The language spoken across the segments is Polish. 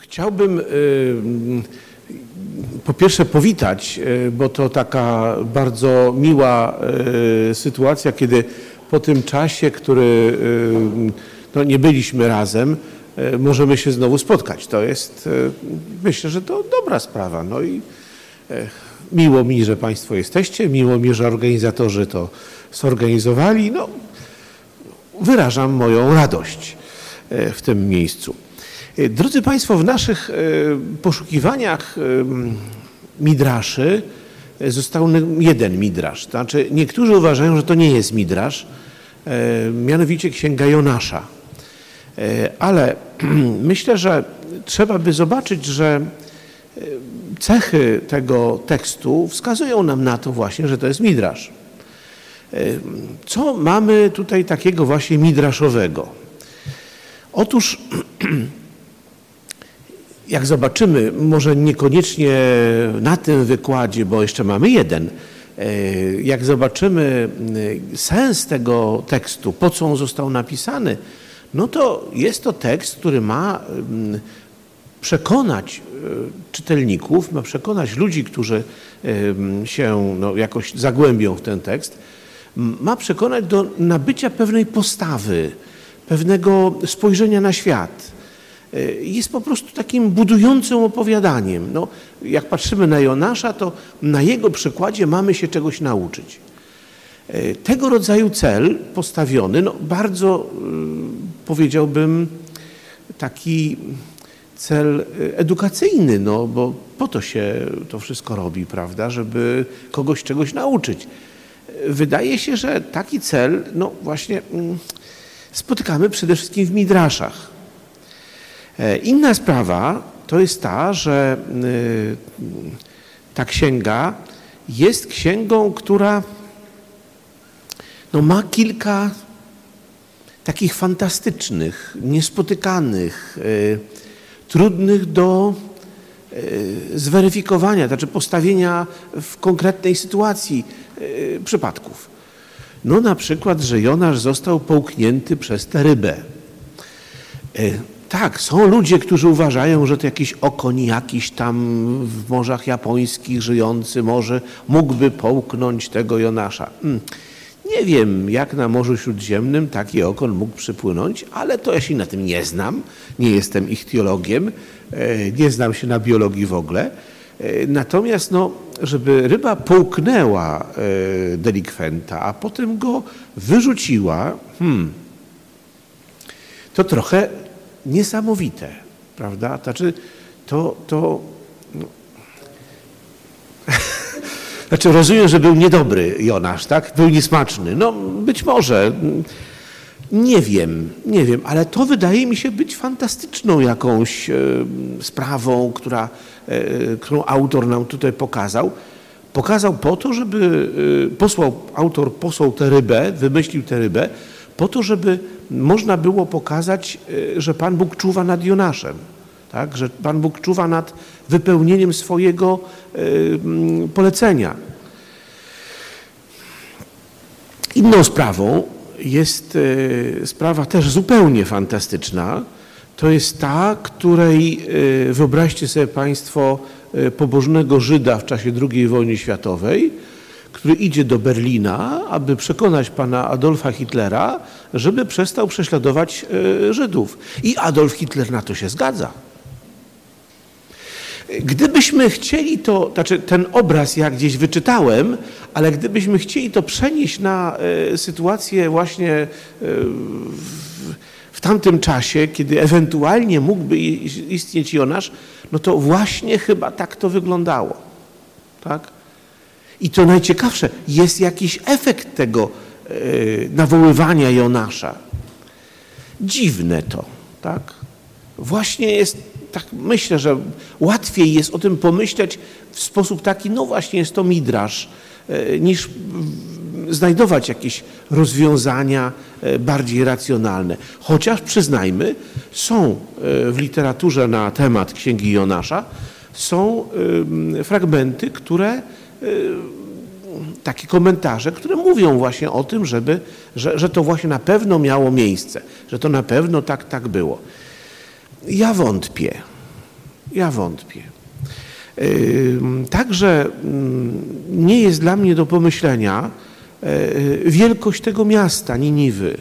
Chciałbym y, po pierwsze powitać, y, bo to taka bardzo miła y, sytuacja, kiedy po tym czasie, który no, nie byliśmy razem, możemy się znowu spotkać. To jest, myślę, że to dobra sprawa. No i miło mi, że Państwo jesteście, miło mi, że organizatorzy to zorganizowali. No, wyrażam moją radość e, w tym miejscu. E, Drodzy Państwo, w naszych e, poszukiwaniach em, midraszy e, został jeden midrasz. To znaczy, niektórzy uważają, że to nie jest midrasz, e, mianowicie Księga Jonasza. E, Ale myślę, że trzeba by zobaczyć, że e, cechy tego tekstu wskazują nam na to właśnie, że to jest midrasz. Co mamy tutaj takiego właśnie midraszowego? Otóż, jak zobaczymy, może niekoniecznie na tym wykładzie, bo jeszcze mamy jeden, e, jak zobaczymy e, sens tego tekstu, po co on został napisany, no to jest to tekst, który ma mm, przekonać e, czytelników, ma przekonać ludzi, którzy em, się no, jakoś zagłębią w ten tekst, ma przekonać do nabycia pewnej postawy, pewnego spojrzenia na świat. E, Jest po prostu takim budującym opowiadaniem. No, jak patrzymy na Jonasza, to na jego przykładzie mamy się czegoś nauczyć. E, Tego rodzaju cel postawiony, no bardzo y, powiedziałbym taki cel y, edukacyjny, no bo po to się to wszystko robi, prawda, żeby kogoś czegoś nauczyć. Wydaje się, że taki cel, no właśnie mm, spotykamy przede wszystkim w midraszach. E, Inna sprawa to jest ta, że y, ta księga jest księgą, która no, ma kilka takich fantastycznych, niespotykanych, y, trudnych do zweryfikowania, znaczy postawienia w konkretnej sytuacji przypadków. No na przykład, że Jonasz został połknięty przez tę rybę. Tak, są ludzie, którzy uważają, że to jakiś okoń jakiś tam w morzach japońskich żyjący może mógłby połknąć tego Jonasza. Hmm. Nie wiem, jak na Morzu Śródziemnym taki okon mógł przypłynąć, ale to ja się na tym nie znam. Nie jestem ichtiologiem, e, nie znam się na biologii w ogóle. E, Natomiast, no, żeby ryba połknęła e, delikwenta, a potem go wyrzuciła, hmm, to trochę niesamowite, prawda? Znaczy, to, to no. Znaczy, rozumiem, że był niedobry Jonasz, tak? Był niesmaczny. No, być może. Nie wiem, nie wiem, ale to wydaje mi się być fantastyczną jakąś e, sprawą, która, e, którą autor nam tutaj pokazał. Pokazał po to, żeby e, posłał, autor posłał tę rybę, wymyślił tę rybę, po to, żeby można było pokazać, e, że Pan Bóg czuwa nad Jonaszem. Tak? Że Pan Bóg czuwa nad wypełnieniem swojego e, mm, polecenia. Inną sprawą jest e, sprawa też zupełnie fantastyczna. To jest ta, której wyobraźcie sobie Państwo pobożnego Żyda w czasie II wojny światowej, który idzie do Berlina, aby przekonać pana Adolfa Hitlera, żeby przestał prześladować e, Żydów. I Adolf Hitler na to się zgadza. Gdybyśmy chcieli to, znaczy ten obraz ja gdzieś wyczytałem, ale gdybyśmy chcieli to przenieść na e, sytuację właśnie e, w, w tamtym czasie, kiedy ewentualnie mógłby istnieć Jonasz, no to właśnie chyba tak to wyglądało. Tak? I to najciekawsze, jest jakiś efekt tego e, nawoływania Jonasza. Dziwne to, tak? Właśnie jest, tak myślę, że łatwiej jest o tym pomyśleć w sposób taki, no właśnie jest to midrasz, e, niż znajdować jakieś rozwiązania e, bardziej racjonalne. Chociaż przyznajmy, są w literaturze na temat Księgi Jonasza, są fragmenty, które takie komentarze, które mówią właśnie o tym, żeby, że, że to właśnie na pewno miało miejsce, że to na pewno tak, tak było. Ja wątpię. Ja wątpię. Także mm, nie jest dla mnie do pomyślenia wielkość tego miasta, Niniwy.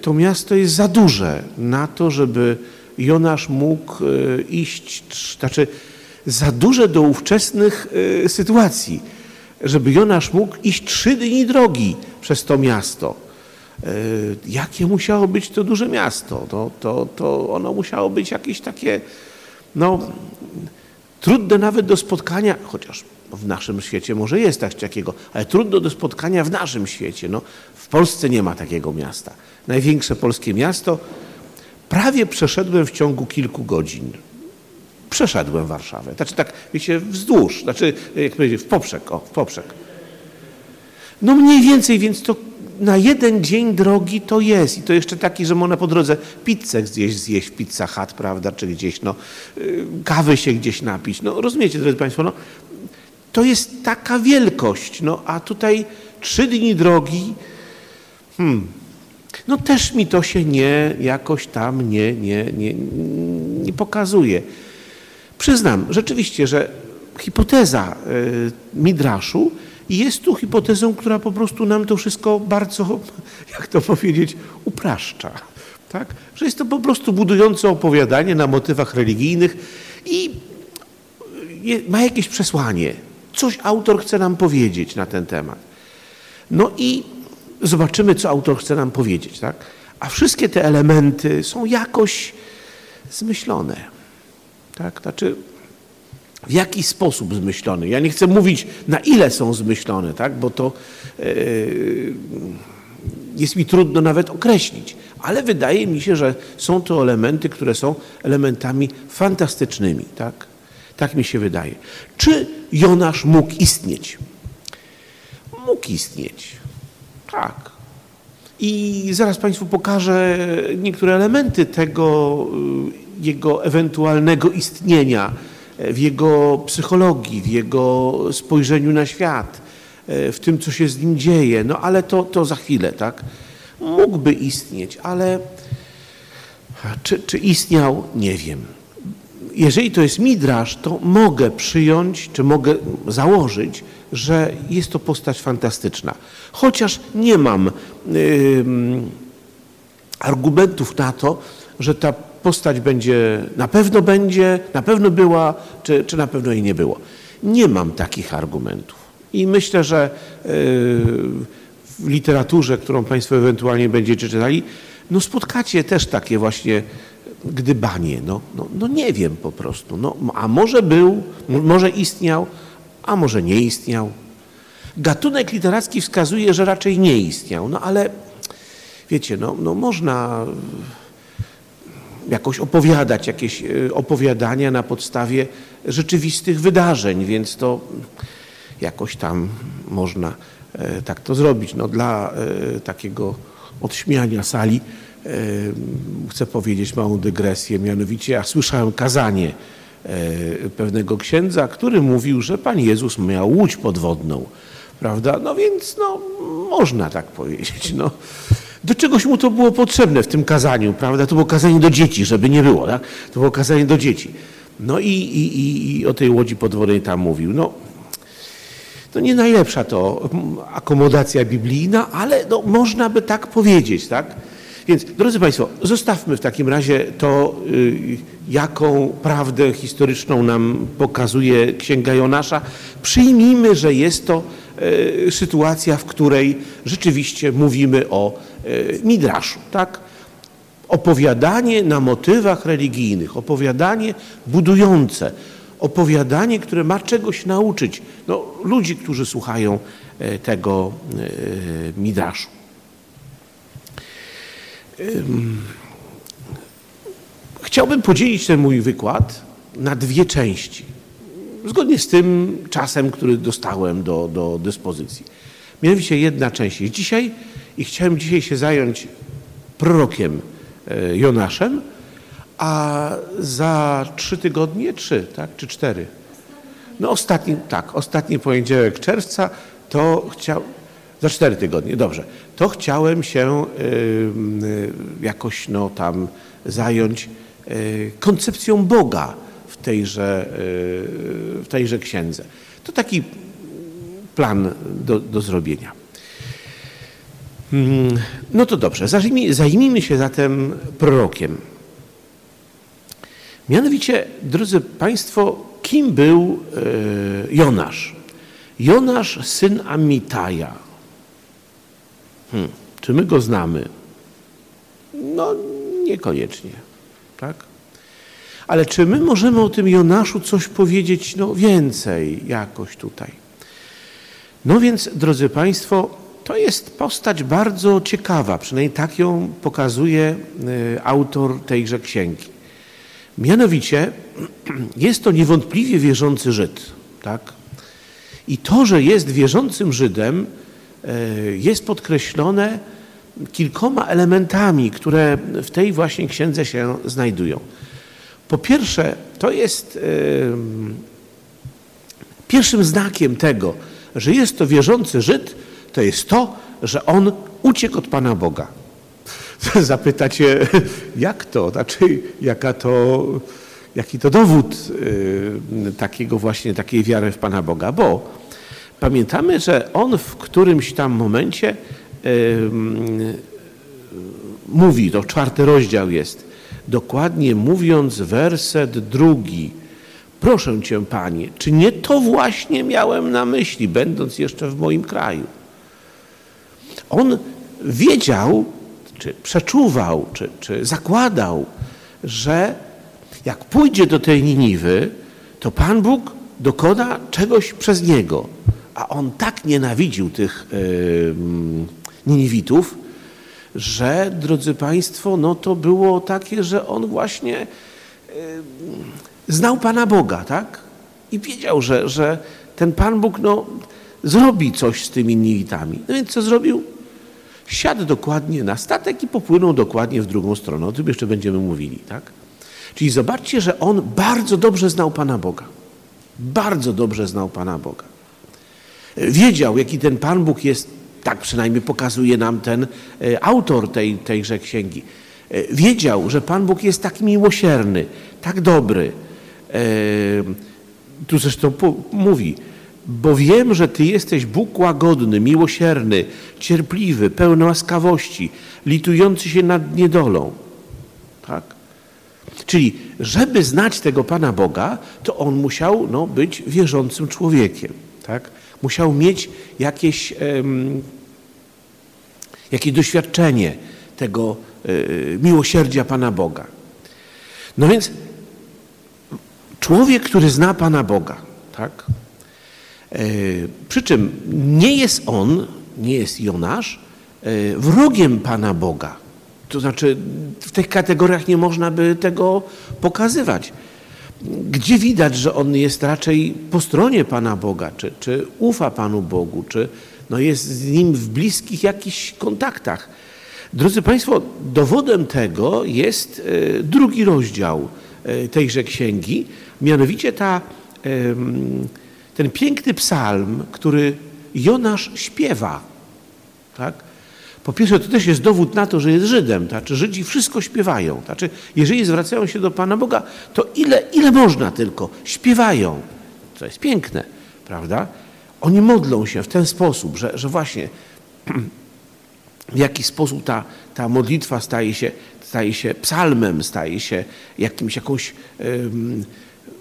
To miasto jest za duże na to, żeby Jonasz mógł iść, znaczy za duże do ówczesnych sytuacji, żeby Jonasz mógł iść trzy dni drogi przez to miasto. Jakie musiało być to duże miasto? To, to, to ono musiało być jakieś takie, no, trudne nawet do spotkania, chociaż w naszym świecie może jest coś takiego, ale trudno do spotkania w naszym świecie. No, w Polsce nie ma takiego miasta. Największe polskie miasto prawie przeszedłem w ciągu kilku godzin. Przeszedłem Warszawę. Znaczy tak, wiecie, wzdłuż, znaczy, jak powiedzieć, w poprzek, o, w poprzek. No mniej więcej, więc to na jeden dzień drogi to jest. I to jeszcze taki, że można po drodze pizzę gdzieś zjeść, pizza hut, prawda, czy gdzieś, no, y, kawy się gdzieś napić. No rozumiecie, drodzy Państwo, no, to jest taka wielkość, no, a tutaj trzy dni drogi, hmm, no też mi to się nie, jakoś tam nie, nie, nie, nie pokazuje. Przyznam rzeczywiście, że hipoteza y, Midraszu jest tu hipotezą, która po prostu nam to wszystko bardzo, jak to powiedzieć, upraszcza. Tak? Że jest to po prostu budujące opowiadanie na motywach religijnych i ma jakieś przesłanie. Coś autor chce nam powiedzieć na ten temat. No i zobaczymy, co autor chce nam powiedzieć. Tak? A wszystkie te elementy są jakoś zmyślone. Tak? Znaczy, w jaki sposób zmyślone. Ja nie chcę mówić, na ile są zmyślone, tak? bo to e, jest mi trudno nawet określić, ale wydaje mi się, że są to elementy, które są elementami fantastycznymi. Tak, tak mi się wydaje. Czy Jonasz mógł istnieć? Mógł istnieć. Tak. I zaraz Państwu pokażę niektóre elementy tego jego ewentualnego istnienia w jego psychologii, w jego spojrzeniu na świat, e, w tym, co się z nim dzieje. No ale to, to za chwilę, tak? Mógłby istnieć, ale czy, czy istniał? Nie wiem. Jeżeli to jest midrasz, to mogę przyjąć, czy mogę założyć, że jest to postać fantastyczna. Chociaż nie mam yy, argumentów na to, że ta postać będzie, na pewno będzie, na pewno była, czy, czy na pewno jej nie było. Nie mam takich argumentów. I myślę, że yy, w literaturze, którą Państwo ewentualnie będziecie czytali, no spotkacie też takie właśnie gdybanie. No, no, no nie wiem po prostu. No, a może był, może istniał, a może nie istniał. Gatunek literacki wskazuje, że raczej nie istniał. No ale wiecie, no, no można jakoś opowiadać, jakieś e, opowiadania na podstawie rzeczywistych wydarzeń, więc to jakoś tam można e, tak to zrobić. No, dla e, takiego odśmiania sali chcę powiedzieć małą dygresję, mianowicie ja słyszałem kazanie pewnego księdza, który mówił, że Pan Jezus miał łódź podwodną, prawda? No więc no, można tak powiedzieć. No. Do czegoś mu to było potrzebne w tym kazaniu, prawda? To było kazanie do dzieci, żeby nie było, tak? To było kazanie do dzieci. No i, i, i o tej łodzi podwodnej tam mówił. No, to nie najlepsza to akomodacja biblijna, ale no, można by tak powiedzieć, tak? Więc, drodzy Państwo, zostawmy w takim razie to, y, jaką prawdę historyczną nam pokazuje Księga Jonasza. Przyjmijmy, że jest to y, sytuacja, w której rzeczywiście mówimy o midraszu, tak? Opowiadanie na motywach religijnych, opowiadanie budujące, opowiadanie, które ma czegoś nauczyć no, ludzi, którzy słuchają e, tego e, midraszu. Chciałbym podzielić ten mój wykład na dwie części, zgodnie z tym czasem, który dostałem do, do dyspozycji. Mianowicie jedna część jest dzisiaj i chciałem dzisiaj się zająć prorokiem e, Jonaszem, a za trzy tygodnie, trzy, tak, czy cztery, no ostatni, tak, ostatni poniedziałek czerwca, to chciał, za cztery tygodnie, dobrze, to chciałem się y, y, jakoś no tam zająć koncepcją Boga w tejże, w tejże księdze. To taki plan do, do zrobienia. Mm, no to dobrze, zajmijmy się zatem prorokiem. Mianowicie, drodzy Państwo, kim był Jonasz? Jonasz, syn Amitaja. Hmm. Czy my go znamy? No, niekoniecznie. Tak? Ale czy my możemy o tym Jonaszu coś powiedzieć no, więcej jakoś tutaj? No więc, drodzy Państwo, to jest postać bardzo ciekawa, przynajmniej tak ją pokazuje y, autor tejże księgi. Mianowicie jest to niewątpliwie wierzący Żyd. Tak? I to, że jest wierzącym Żydem, y, jest podkreślone kilkoma elementami, które w tej właśnie księdze się znajdują. Po pierwsze, to jest pierwszym znakiem tego, że jest to wierzący Żyd, to jest to, że on uciekł od Pana Boga. Zapytacie, jak to? Znaczy, jaka to, jaki to dowód takiego właśnie, takiej wiary w Pana Boga? Bo pamiętamy, że on w którymś tam momencie mówi, to czwarty rozdział jest, dokładnie mówiąc werset drugi. Proszę Cię, Panie, czy nie to właśnie miałem na myśli, będąc jeszcze w moim kraju? On wiedział, czy przeczuwał, czy, czy zakładał, że jak pójdzie do tej Niniwy, to Pan Bóg dokona czegoś przez niego. A on tak nienawidził tych yy, Niniwitów, że, drodzy Państwo, no to było takie, że on właśnie e, znał Pana Boga, tak? I wiedział, że, że ten Pan Bóg no, zrobi coś z tymi Niniwitami. No więc co zrobił? Siadł dokładnie na statek i popłynął dokładnie w drugą stronę. O tym jeszcze będziemy mówili, tak? Czyli zobaczcie, że on bardzo dobrze znał Pana Boga. Bardzo dobrze znał Pana Boga. Wiedział, jaki ten Pan Bóg jest tak przynajmniej pokazuje nam ten e, autor tej, tejże księgi. E, wiedział, że Pan Bóg jest tak miłosierny, tak dobry. E, tu zresztą mówi, bo wiem, że Ty jesteś Bóg łagodny, miłosierny, cierpliwy, pełny łaskawości, litujący się nad niedolą. Tak? Czyli, żeby znać tego Pana Boga, to on musiał no, być wierzącym człowiekiem. Tak? musiał mieć jakieś, jakieś doświadczenie tego e, miłosierdzia Pana Boga. No więc człowiek, który zna Pana Boga, tak? E, przy czym nie jest on, nie jest Jonasz, e, wrogiem Pana Boga. To znaczy, w tych kategoriach nie można by tego pokazywać gdzie widać, że on jest raczej po stronie Pana Boga, czy, czy ufa Panu Bogu, czy no jest z Nim w bliskich jakichś kontaktach. Drodzy Państwo, dowodem tego jest e, drugi rozdział tejże księgi, mianowicie ta, ten piękny psalm, który Jonasz śpiewa. Tak? Po pierwsze, to też jest dowód na to, że jest Żydem. Znaczy, Żydzi wszystko śpiewają. Znaczy, jeżeli zwracają się do Pana Boga, to ile, ile można tylko śpiewają. Co jest piękne, prawda? Oni modlą się w ten sposób, że, że właśnie w jaki sposób ta, ta modlitwa staje się, staje się psalmem, staje się jakimś, jakąś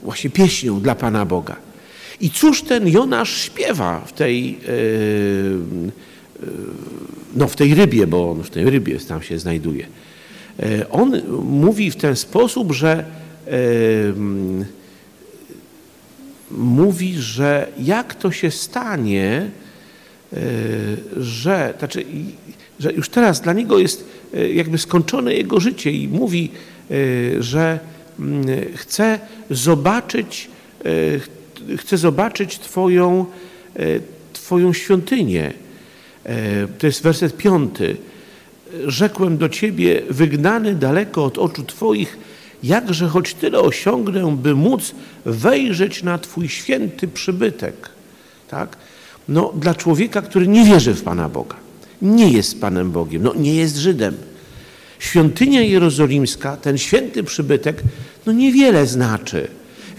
właśnie pieśnią dla Pana Boga. I cóż ten Jonasz śpiewa w tej no w tej rybie, bo on w tej rybie tam się znajduje. E, on mówi w ten sposób, że mówi, że jak to się stanie, e, że, znaczy, że już teraz dla niego jest e, jakby skończone jego życie i mówi, że mm, chce zobaczyć, chce zobaczyć Twoją, Twoją świątynię, E, to jest werset piąty. Rzekłem do Ciebie, wygnany daleko od oczu Twoich, jakże choć tyle osiągnę, by móc wejrzeć na Twój święty przybytek. Tak? No, dla człowieka, który nie wierzy w Pana Boga, nie jest Panem Bogiem, no, nie jest Żydem. Świątynia jerozolimska, ten święty przybytek, no niewiele znaczy.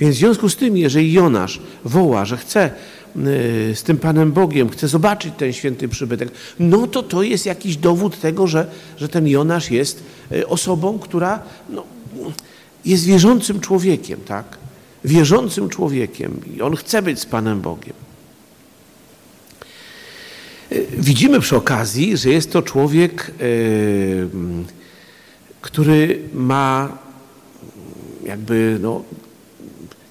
Więc w związku z tym, jeżeli Jonasz woła, że chce y, z tym Panem Bogiem, chce zobaczyć ten święty przybytek, no to to jest jakiś dowód tego, że, że ten Jonasz jest y, osobą, która no, jest wierzącym człowiekiem, tak? Wierzącym człowiekiem i on chce być z Panem Bogiem. Y, widzimy przy okazji, że jest to człowiek, który ma jakby no,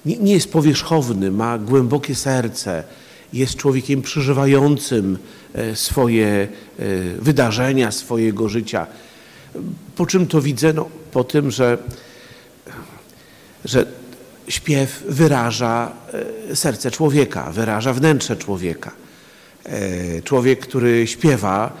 nie, nie jest powierzchowny, ma głębokie serce, jest człowiekiem przeżywającym e, swoje e, wydarzenia swojego życia. Po czym to widzę? No, po tym, że, że śpiew wyraża e, serce człowieka, wyraża wnętrze człowieka. Człowiek, który śpiewa,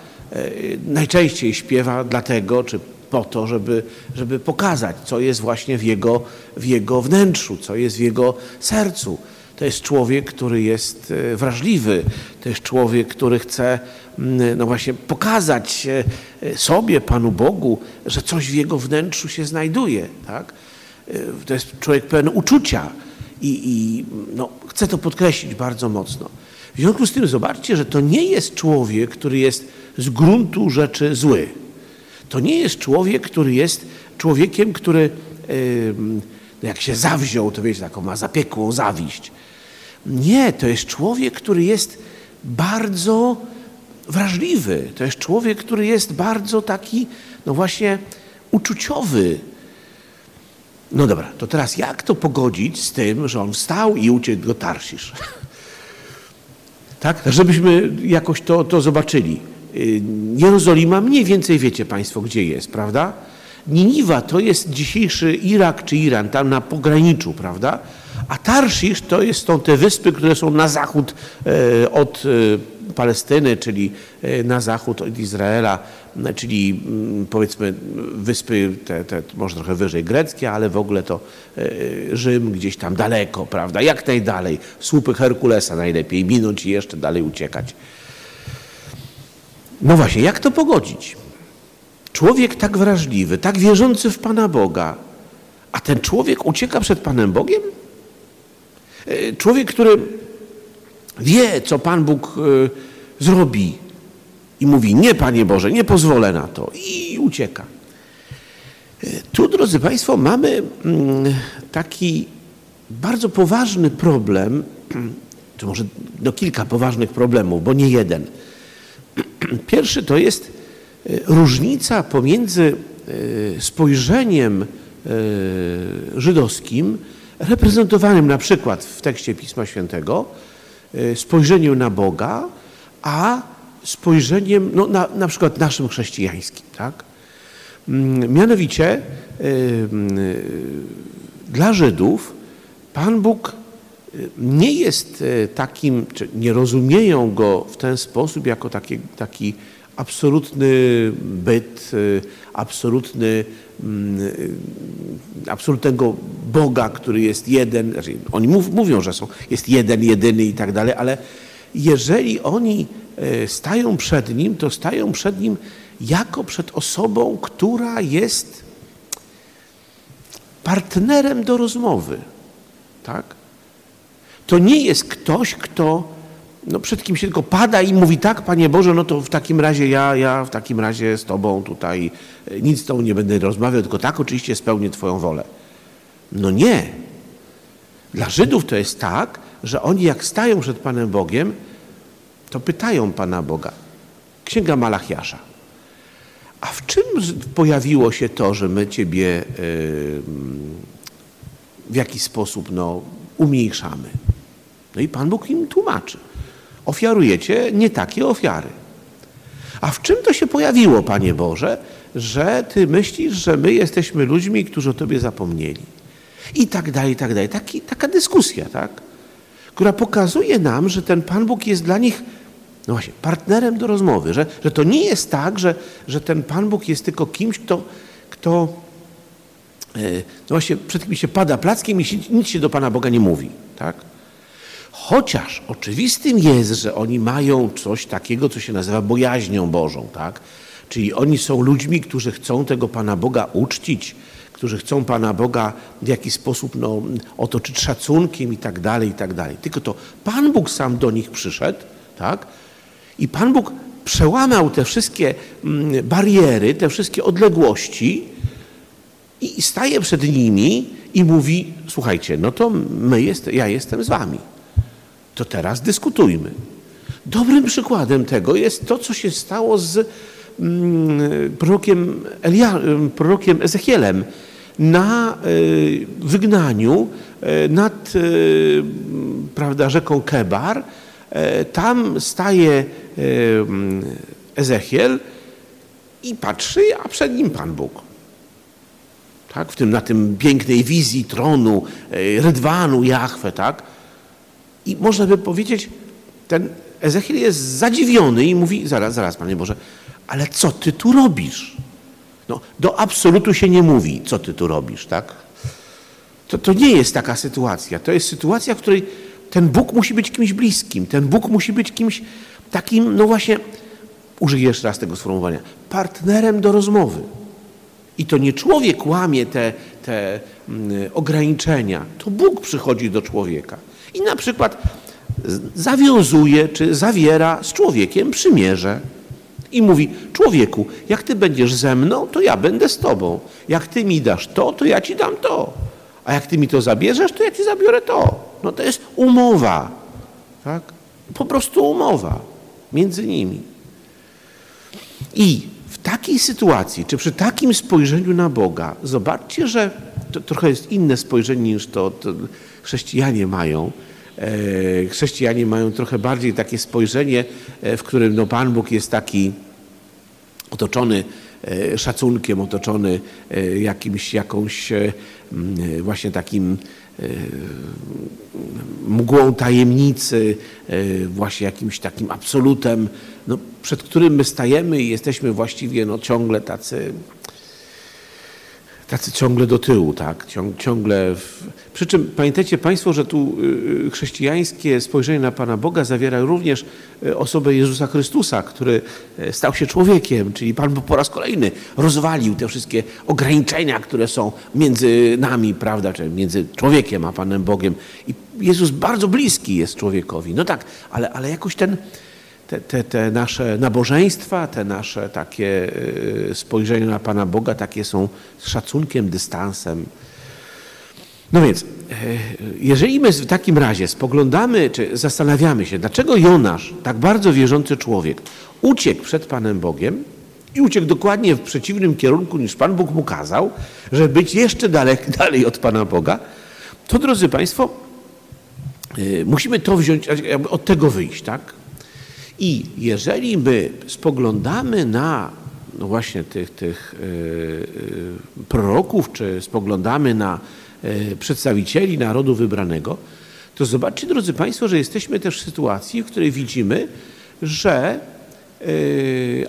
najczęściej śpiewa dlatego, czy po to, żeby, żeby pokazać, co jest właśnie w jego, w jego wnętrzu, co jest w jego sercu. To jest człowiek, który jest e, wrażliwy, to jest człowiek, który chce mm, no właśnie pokazać e, sobie, Panu Bogu, że coś w jego wnętrzu się znajduje. Tak? E, to jest człowiek pełen uczucia i, i no, chcę to podkreślić bardzo mocno. W związku z tym zobaczcie, że to nie jest człowiek, który jest z gruntu rzeczy zły. To nie jest człowiek, który jest człowiekiem, który no jak się zawziął, to wiecie, taką ma zapiekłą zawiść. Nie, to jest człowiek, który jest bardzo wrażliwy. To jest człowiek, który jest bardzo taki, no właśnie, uczuciowy. No dobra, to teraz jak to pogodzić z tym, że on wstał i uciekł do Tarsisz? tak? Żebyśmy jakoś to, to zobaczyli. Y, Jerozolima mniej więcej wiecie Państwo, gdzie jest, prawda? Niniwa to jest dzisiejszy Irak czy Iran, tam na pograniczu, prawda? A Tarszisz to jest, są te wyspy, które są na zachód e, od e, Palestyny, czyli e, na zachód od Izraela, czyli powiedzmy wyspy te, te może trochę wyżej greckie, ale w ogóle to Rzym gdzieś tam daleko, prawda? Jak najdalej. Słupy Herkulesa najlepiej minąć i jeszcze dalej uciekać. No właśnie, jak to pogodzić? Człowiek tak wrażliwy, tak wierzący w Pana Boga, a ten człowiek ucieka przed Panem Bogiem? E, człowiek, który wie, co Pan Bóg e, zrobi i mówi, nie Panie Boże, nie pozwolę na to i ucieka. E, tu, drodzy Państwo, mamy mm, taki bardzo poważny problem, czy może no, kilka poważnych problemów, bo nie jeden – Pierwszy to jest e, różnica pomiędzy e, spojrzeniem e, żydowskim, reprezentowanym na przykład w tekście Pisma Świętego, spojrzeniem na Boga, a spojrzeniem no, na, na przykład naszym chrześcijańskim. Tak? Mm, mianowicie dla Żydów Pan Bóg nie jest e, takim, czy nie rozumieją go w ten sposób jako taki, taki absolutny byt, e, absolutny, mm, e, absolutnego Boga, który jest jeden, znaczy oni mów, mówią, że są, jest jeden, jedyny i tak dalej, ale jeżeli oni stają przed Nim, to stają przed Nim jako przed osobą, która jest partnerem do rozmowy. Tak? To nie jest ktoś, kto no, przed kim się tylko pada i mówi tak, Panie Boże, no to w takim razie ja, ja w takim razie z Tobą tutaj e, nic z Tobą nie będę rozmawiał, tylko tak oczywiście spełnię Twoją wolę. No nie. Dla Żydów to jest tak, że oni jak stają przed Panem Bogiem, to pytają Pana Boga. Księga Malachiasza. A w czym pojawiło się to, że my Ciebie yy, w jakiś sposób no, umniejszamy? No i Pan Bóg im tłumaczy. Ofiarujecie nie takie ofiary. A w czym to się pojawiło, Panie Boże, że Ty myślisz, że my jesteśmy ludźmi, którzy o Tobie zapomnieli? I tak dalej, i tak dalej. Taki, taka dyskusja, tak? Która pokazuje nam, że ten Pan Bóg jest dla nich no właśnie, partnerem do rozmowy, że, że to nie jest tak, że, że ten Pan Bóg jest tylko kimś, kto, kto e, no właśnie przed kim się pada plackiem i się, nic się do Pana Boga nie mówi, tak? Chociaż oczywistym jest, że oni mają coś takiego, co się nazywa bojaźnią Bożą, tak? Czyli oni są ludźmi, którzy chcą tego Pana Boga uczcić, którzy chcą Pana Boga w jakiś sposób no, otoczyć szacunkiem i tak dalej, i tak dalej. Tylko to Pan Bóg sam do nich przyszedł, tak? I Pan Bóg przełamał te wszystkie mm, bariery, te wszystkie odległości i staje przed nimi i mówi, słuchajcie, no to my jest, ja jestem z wami. To teraz dyskutujmy. Dobrym przykładem tego jest to, co się stało z mm, prorokiem, Elia, prorokiem Ezechielem na y, wygnaniu y, nad y, prawda, rzeką Kebar. Tam staje Ezechiel i patrzy, a przed nim Pan Bóg. Tak? W tym, na tym pięknej wizji tronu, rydwanu Jachwę, tak? I można by powiedzieć, ten Ezechiel jest zadziwiony i mówi, zaraz, zaraz, Panie Boże, ale co Ty tu robisz? No, do absolutu się nie mówi, co Ty tu robisz, tak? To, to nie jest taka sytuacja. To jest sytuacja, w której ten Bóg musi być kimś bliskim. Ten Bóg musi być kimś takim, no właśnie, użyję jeszcze raz tego sformułowania, partnerem do rozmowy. I to nie człowiek łamie te, te mm, ograniczenia, to Bóg przychodzi do człowieka. I na przykład zawiązuje czy zawiera z człowiekiem przymierze. I mówi, człowieku, jak ty będziesz ze mną, to ja będę z tobą. Jak ty mi dasz to, to ja ci dam to. A jak ty mi to zabierzesz, to ja ci zabiorę to. No to jest umowa. Tak? Po prostu umowa między nimi. I w takiej sytuacji, czy przy takim spojrzeniu na Boga, zobaczcie, że to trochę jest inne spojrzenie niż to, to chrześcijanie mają. E, chrześcijanie mają trochę bardziej takie spojrzenie, e, w którym no, Pan Bóg jest taki otoczony e, szacunkiem, otoczony jakimś, jakąś właśnie takim mgłą tajemnicy, właśnie jakimś takim absolutem, no, przed którym my stajemy i jesteśmy właściwie no, ciągle tacy tacy ciągle do tyłu, tak? ciągle. W... Przy czym pamiętajcie Państwo, że tu y, y, chrześcijańskie spojrzenie na Pana Boga zawiera również y, osobę Jezusa Chrystusa, który stał się człowiekiem, czyli Pan po raz kolejny rozwalił te wszystkie ograniczenia, które są między nami, prawda, czy między człowiekiem a Panem Bogiem. I Jezus bardzo bliski jest człowiekowi. No tak, ale, ale jakoś ten te, te, te nasze nabożeństwa, te nasze takie y, spojrzenia na Pana Boga, takie są z szacunkiem, dystansem. No więc, y, jeżeli my w takim razie spoglądamy, czy zastanawiamy się, dlaczego Jonasz, tak bardzo wierzący człowiek, uciekł przed Panem Bogiem i uciekł dokładnie w przeciwnym kierunku niż Pan Bóg mu kazał, żeby być jeszcze dalej, dalej od Pana Boga, to drodzy Państwo, y, musimy to wziąć, od tego wyjść, tak? I jeżeli my spoglądamy na no właśnie tych, tych yy, proroków, czy spoglądamy na yy, przedstawicieli narodu wybranego, to zobaczcie, drodzy Państwo, że jesteśmy też w sytuacji, w której widzimy, że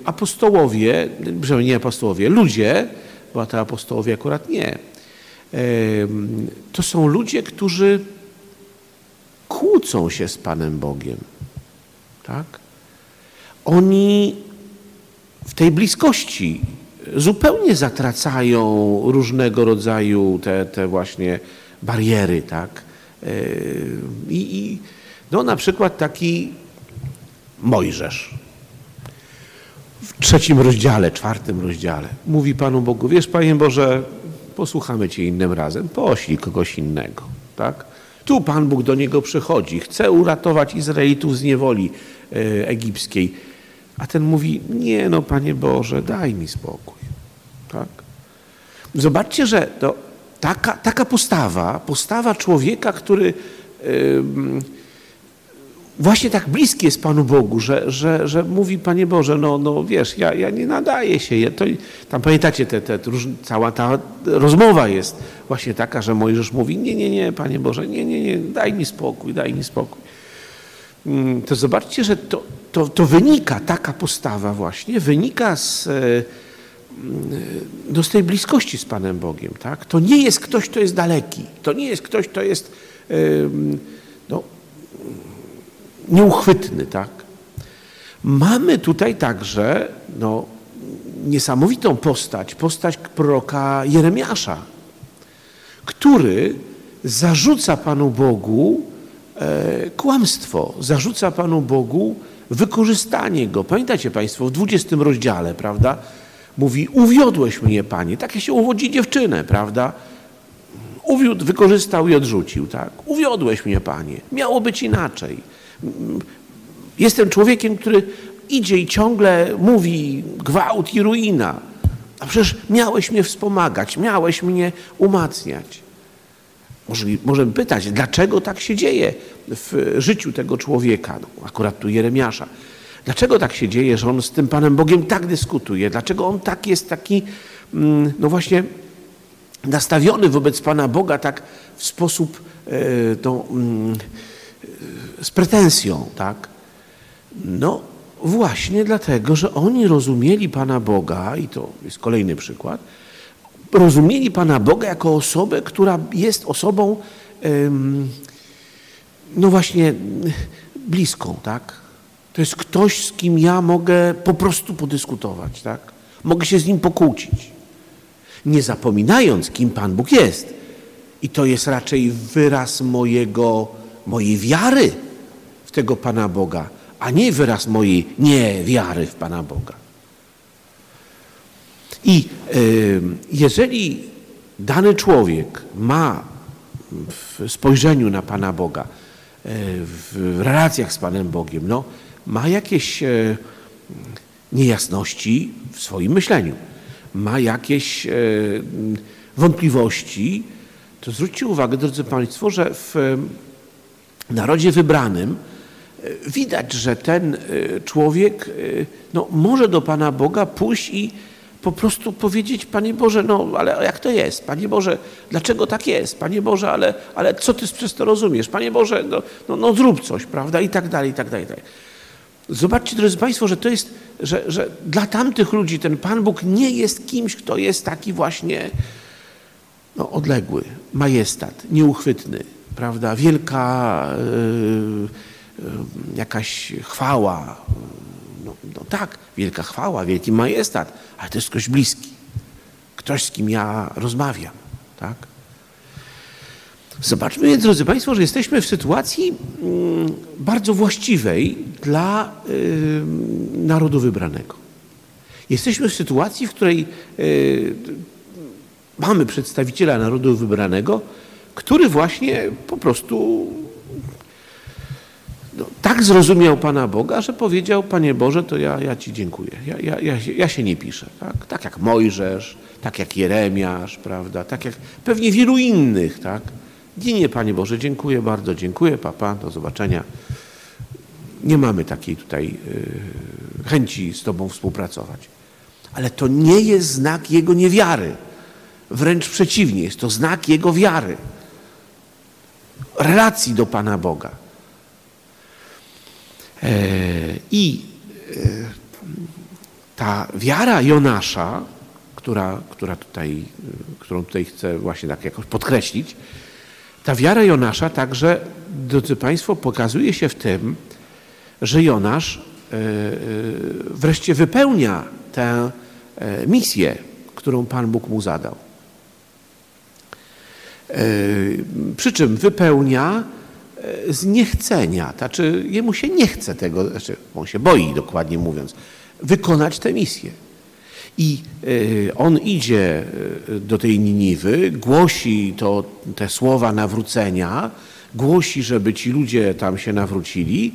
apostołowie, że nie apostołowie, ludzie, bo te apostołowie akurat nie, to są ludzie, którzy kłócą się z Panem Bogiem. Tak? Oni w tej bliskości zupełnie zatracają różnego rodzaju te, te właśnie bariery, tak? Yy, I, I, no na przykład taki Mojżesz. W trzecim rozdziale, czwartym rozdziale mówi Panu Bogu, wiesz Panie Boże, posłuchamy Cię innym razem, poślij kogoś innego, tak? Tu Pan Bóg do niego przychodzi, chce uratować Izraelitów z niewoli e, egipskiej a ten mówi, nie no Panie Boże, daj mi spokój. Tak? Zobaczcie, że to taka, taka postawa, postawa człowieka, który właśnie tak bliski jest Panu Bogu, że, że, że mówi, Panie Boże, no, no wiesz, ja, ja nie nadaję się. Ja to, tam pamiętacie, te, te, cała ta rozmowa jest właśnie taka, że Mojżesz mówi, nie, nie, nie, Panie Boże, nie, nie, nie, daj mi spokój, daj mi spokój. Mm, to zobaczcie, że to, to, to wynika, taka postawa właśnie, wynika z, e, no z tej bliskości z Panem Bogiem. Tak? To nie jest ktoś, kto jest daleki. To nie jest ktoś, kto jest no, nieuchwytny. Tak? Mamy tutaj także no, niesamowitą postać, postać proroka Jeremiasza, który zarzuca Panu Bogu kłamstwo, zarzuca Panu Bogu wykorzystanie Go. Pamiętacie Państwo, w 20 rozdziale, prawda, mówi, uwiodłeś mnie, Panie. Tak jak się uwodzi dziewczynę, prawda? Uwiódł, wykorzystał i odrzucił, tak? Uwiodłeś mnie, Panie. Miało być inaczej. Jestem człowiekiem, który idzie i ciągle mówi gwałt i ruina. A przecież miałeś mnie wspomagać, miałeś mnie umacniać. Możemy pytać, dlaczego tak się dzieje w życiu tego człowieka, no, akurat tu Jeremiasza. Dlaczego tak się dzieje, że on z tym Panem Bogiem tak dyskutuje? Dlaczego on tak jest taki, mm, no właśnie, nastawiony wobec Pana Boga tak w sposób no, z pretensją, tak? No właśnie dlatego, że oni rozumieli Pana Boga, i to jest kolejny przykład, rozumieli Pana Boga jako osobę, która jest osobą, no właśnie, bliską, tak? To jest ktoś, z kim ja mogę po prostu podyskutować, tak? Mogę się z nim pokłócić. Nie zapominając, kim Pan Bóg jest. I to jest raczej wyraz mojego, mojej wiary w tego Pana Boga, a nie wyraz mojej niewiary w Pana Boga. I jeżeli dany człowiek ma w spojrzeniu na Pana Boga, y, w relacjach z Panem Bogiem, no, ma jakieś e, niejasności w swoim myśleniu, ma jakieś e, wątpliwości, to zwróćcie uwagę, drodzy Państwo, że w narodzie wybranym e, widać, że ten człowiek no, może do Pana Boga pójść i po prostu powiedzieć, Panie Boże, no ale jak to jest? Panie Boże, dlaczego tak jest? Panie Boże, ale, ale co Ty przez to rozumiesz? Panie Boże, no, no, no zrób coś, prawda? I tak dalej, i tak dalej. I tak. Zobaczcie, drodzy Państwo, że to jest, że, że dla tamtych ludzi ten Pan Bóg nie jest kimś, kto jest taki właśnie no, odległy, majestat, nieuchwytny, prawda? Wielka yy, yy, jakaś chwała. No, no tak, wielka chwała, wielki majestat, ale to jest ktoś bliski. Ktoś, z kim ja rozmawiam, tak? Zobaczmy więc, drodzy Państwo, że jesteśmy w sytuacji mm, bardzo właściwej dla narodu wybranego. Jesteśmy w sytuacji, w której y, mamy przedstawiciela narodu wybranego, który właśnie po prostu no, tak zrozumiał Pana Boga, że powiedział, Panie Boże, to ja, ja Ci dziękuję. Ja, ja, ja, ja się nie piszę. Tak? tak jak Mojżesz, tak jak Jeremiasz, prawda? tak jak pewnie wielu innych. Tak? Nie, nie, Panie Boże, dziękuję bardzo, dziękuję, papa, do zobaczenia. Nie mamy takiej tutaj y, chęci z Tobą współpracować. Ale to nie jest znak Jego niewiary. Wręcz przeciwnie, jest to znak Jego wiary. Relacji do Pana Boga. E, I e, ta wiara Jonasza, która, która tutaj, którą tutaj chcę właśnie tak jakoś podkreślić, ta wiara Jonasza także, drodzy Państwo, pokazuje się w tym, że Jonasz e, e, wreszcie wypełnia tę e, misję, którą Pan Bóg mu zadał. Przy czym wypełnia z niechcenia, znaczy jemu się nie chce tego, znaczy on się boi, dokładnie mówiąc, wykonać tę misję. I e, on idzie e, do tej Niniwy, głosi to, te słowa nawrócenia, głosi, żeby ci ludzie tam się nawrócili,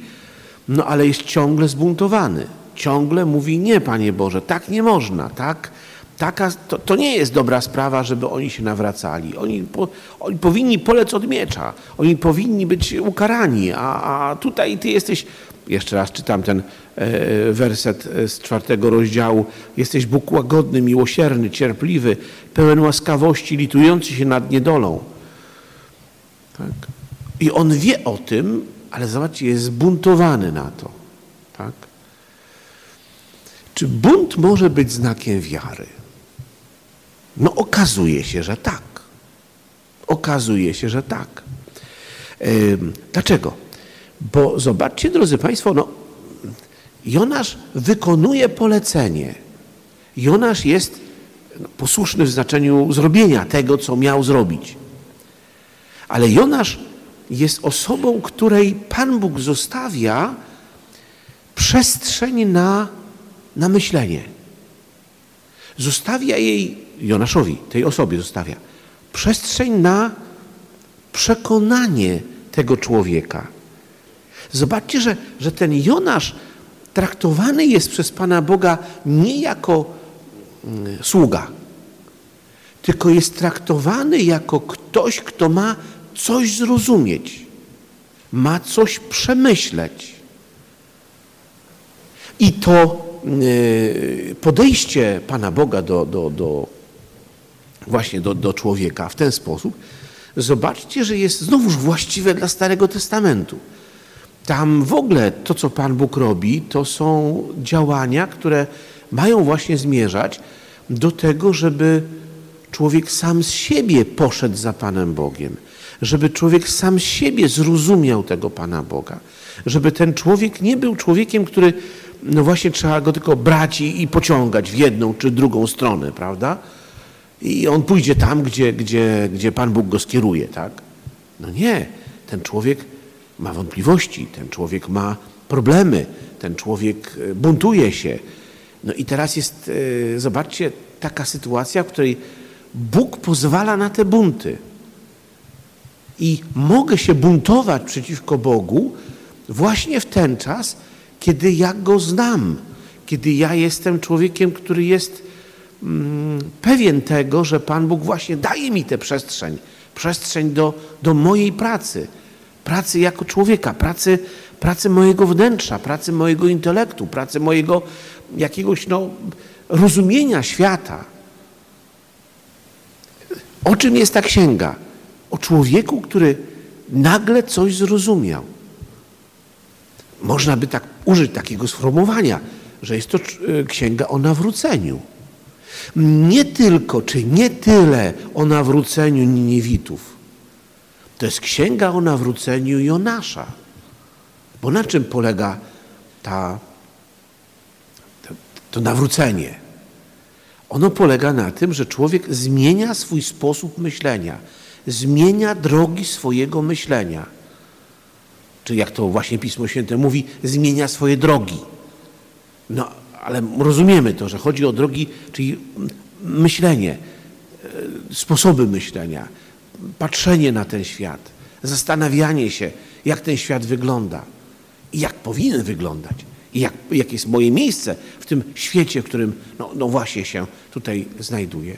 no ale jest ciągle zbuntowany. Ciągle mówi, nie Panie Boże, tak nie można, tak, taka, to, to nie jest dobra sprawa, żeby oni się nawracali. Oni, po, oni powinni polec od miecza, oni powinni być ukarani, a, a tutaj Ty jesteś jeszcze raz czytam ten e, werset e, z czwartego rozdziału. Jesteś Bóg łagodny, miłosierny, cierpliwy, pełen łaskawości, litujący się nad niedolą. Tak? I on wie o tym, ale zobaczcie, jest zbuntowany na to. Tak? Czy bunt może być znakiem wiary? No okazuje się, że tak. Okazuje się, że tak. Dlaczego? Bo zobaczcie, drodzy Państwo, no, Jonasz wykonuje polecenie. Jonasz jest no, posłuszny w znaczeniu zrobienia tego, co miał zrobić. Ale Jonasz jest osobą, której Pan Bóg zostawia przestrzeń na, na myślenie. Zostawia jej, Jonaszowi, tej osobie zostawia, przestrzeń na przekonanie tego człowieka. Zobaczcie, że, że ten Jonasz traktowany jest przez Pana Boga nie jako mm, sługa, tylko jest traktowany jako ktoś, kto ma coś zrozumieć, ma coś przemyśleć. I to y, podejście Pana Boga do, do, do właśnie do, do człowieka w ten sposób, zobaczcie, że jest znowuż właściwe dla Starego Testamentu. Tam w ogóle to, co Pan Bóg robi, to są działania, które mają właśnie zmierzać do tego, żeby człowiek sam z siebie poszedł za Panem Bogiem, żeby człowiek sam z siebie zrozumiał tego Pana Boga, żeby ten człowiek nie był człowiekiem, który, no właśnie trzeba go tylko brać i, i pociągać w jedną czy drugą stronę, prawda? I on pójdzie tam, gdzie, gdzie, gdzie Pan Bóg go skieruje, tak? No nie, ten człowiek ma wątpliwości, ten człowiek ma problemy, ten człowiek e, buntuje się. No i teraz jest, e, zobaczcie, taka sytuacja, w której Bóg pozwala na te bunty. I mogę się buntować przeciwko Bogu właśnie w ten czas, kiedy ja Go znam, kiedy ja jestem człowiekiem, który jest pewien tego, że Pan Bóg właśnie daje mi tę przestrzeń, przestrzeń do, do mojej pracy, pracy jako człowieka, pracy, pracy mojego wnętrza, pracy mojego intelektu, pracy mojego jakiegoś no, rozumienia świata. O czym jest ta księga? O człowieku, który nagle coś zrozumiał. Można by tak użyć takiego sformułowania, że jest to e, księga o nawróceniu. Nie tylko, czy nie tyle o nawróceniu Niniewitów. To jest księga o nawróceniu Jonasza. Bo na czym polega ta, to, to nawrócenie? Ono polega na tym, że człowiek zmienia swój sposób myślenia, zmienia drogi swojego myślenia. Czy jak to właśnie Pismo Święte mówi, zmienia swoje drogi. No, ale rozumiemy to, że chodzi o drogi, czyli myślenie, e, sposoby myślenia, patrzenie na ten świat, zastanawianie się, jak ten świat wygląda i jak powinien wyglądać i jak, jak jest moje miejsce w tym świecie, w którym no, no właśnie się tutaj znajduję.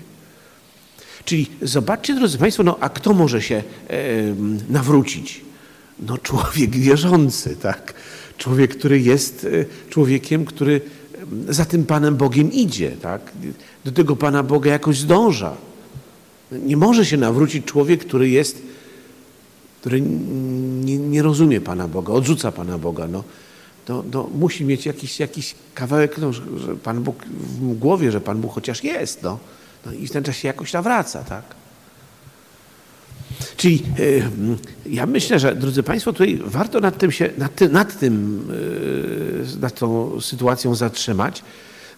Czyli zobaczcie, drodzy Państwo, no a kto może się e, nawrócić? No człowiek wierzący, tak? Człowiek, który jest e, człowiekiem, który za tym Panem Bogiem idzie, tak? Do tego Pana Boga jakoś zdąża. Nie może się nawrócić człowiek, który jest, który nie, nie rozumie Pana Boga, odrzuca Pana Boga. No, to, to musi mieć jakiś, jakiś kawałek, no, że Pan Bóg w głowie, że Pan Bóg chociaż jest. No, no i w ten czas się jakoś nawraca, tak? Czyli y, ja myślę, że drodzy Państwo, tutaj warto nad tym się, nad, ty, nad tym, y, nad tą sytuacją zatrzymać,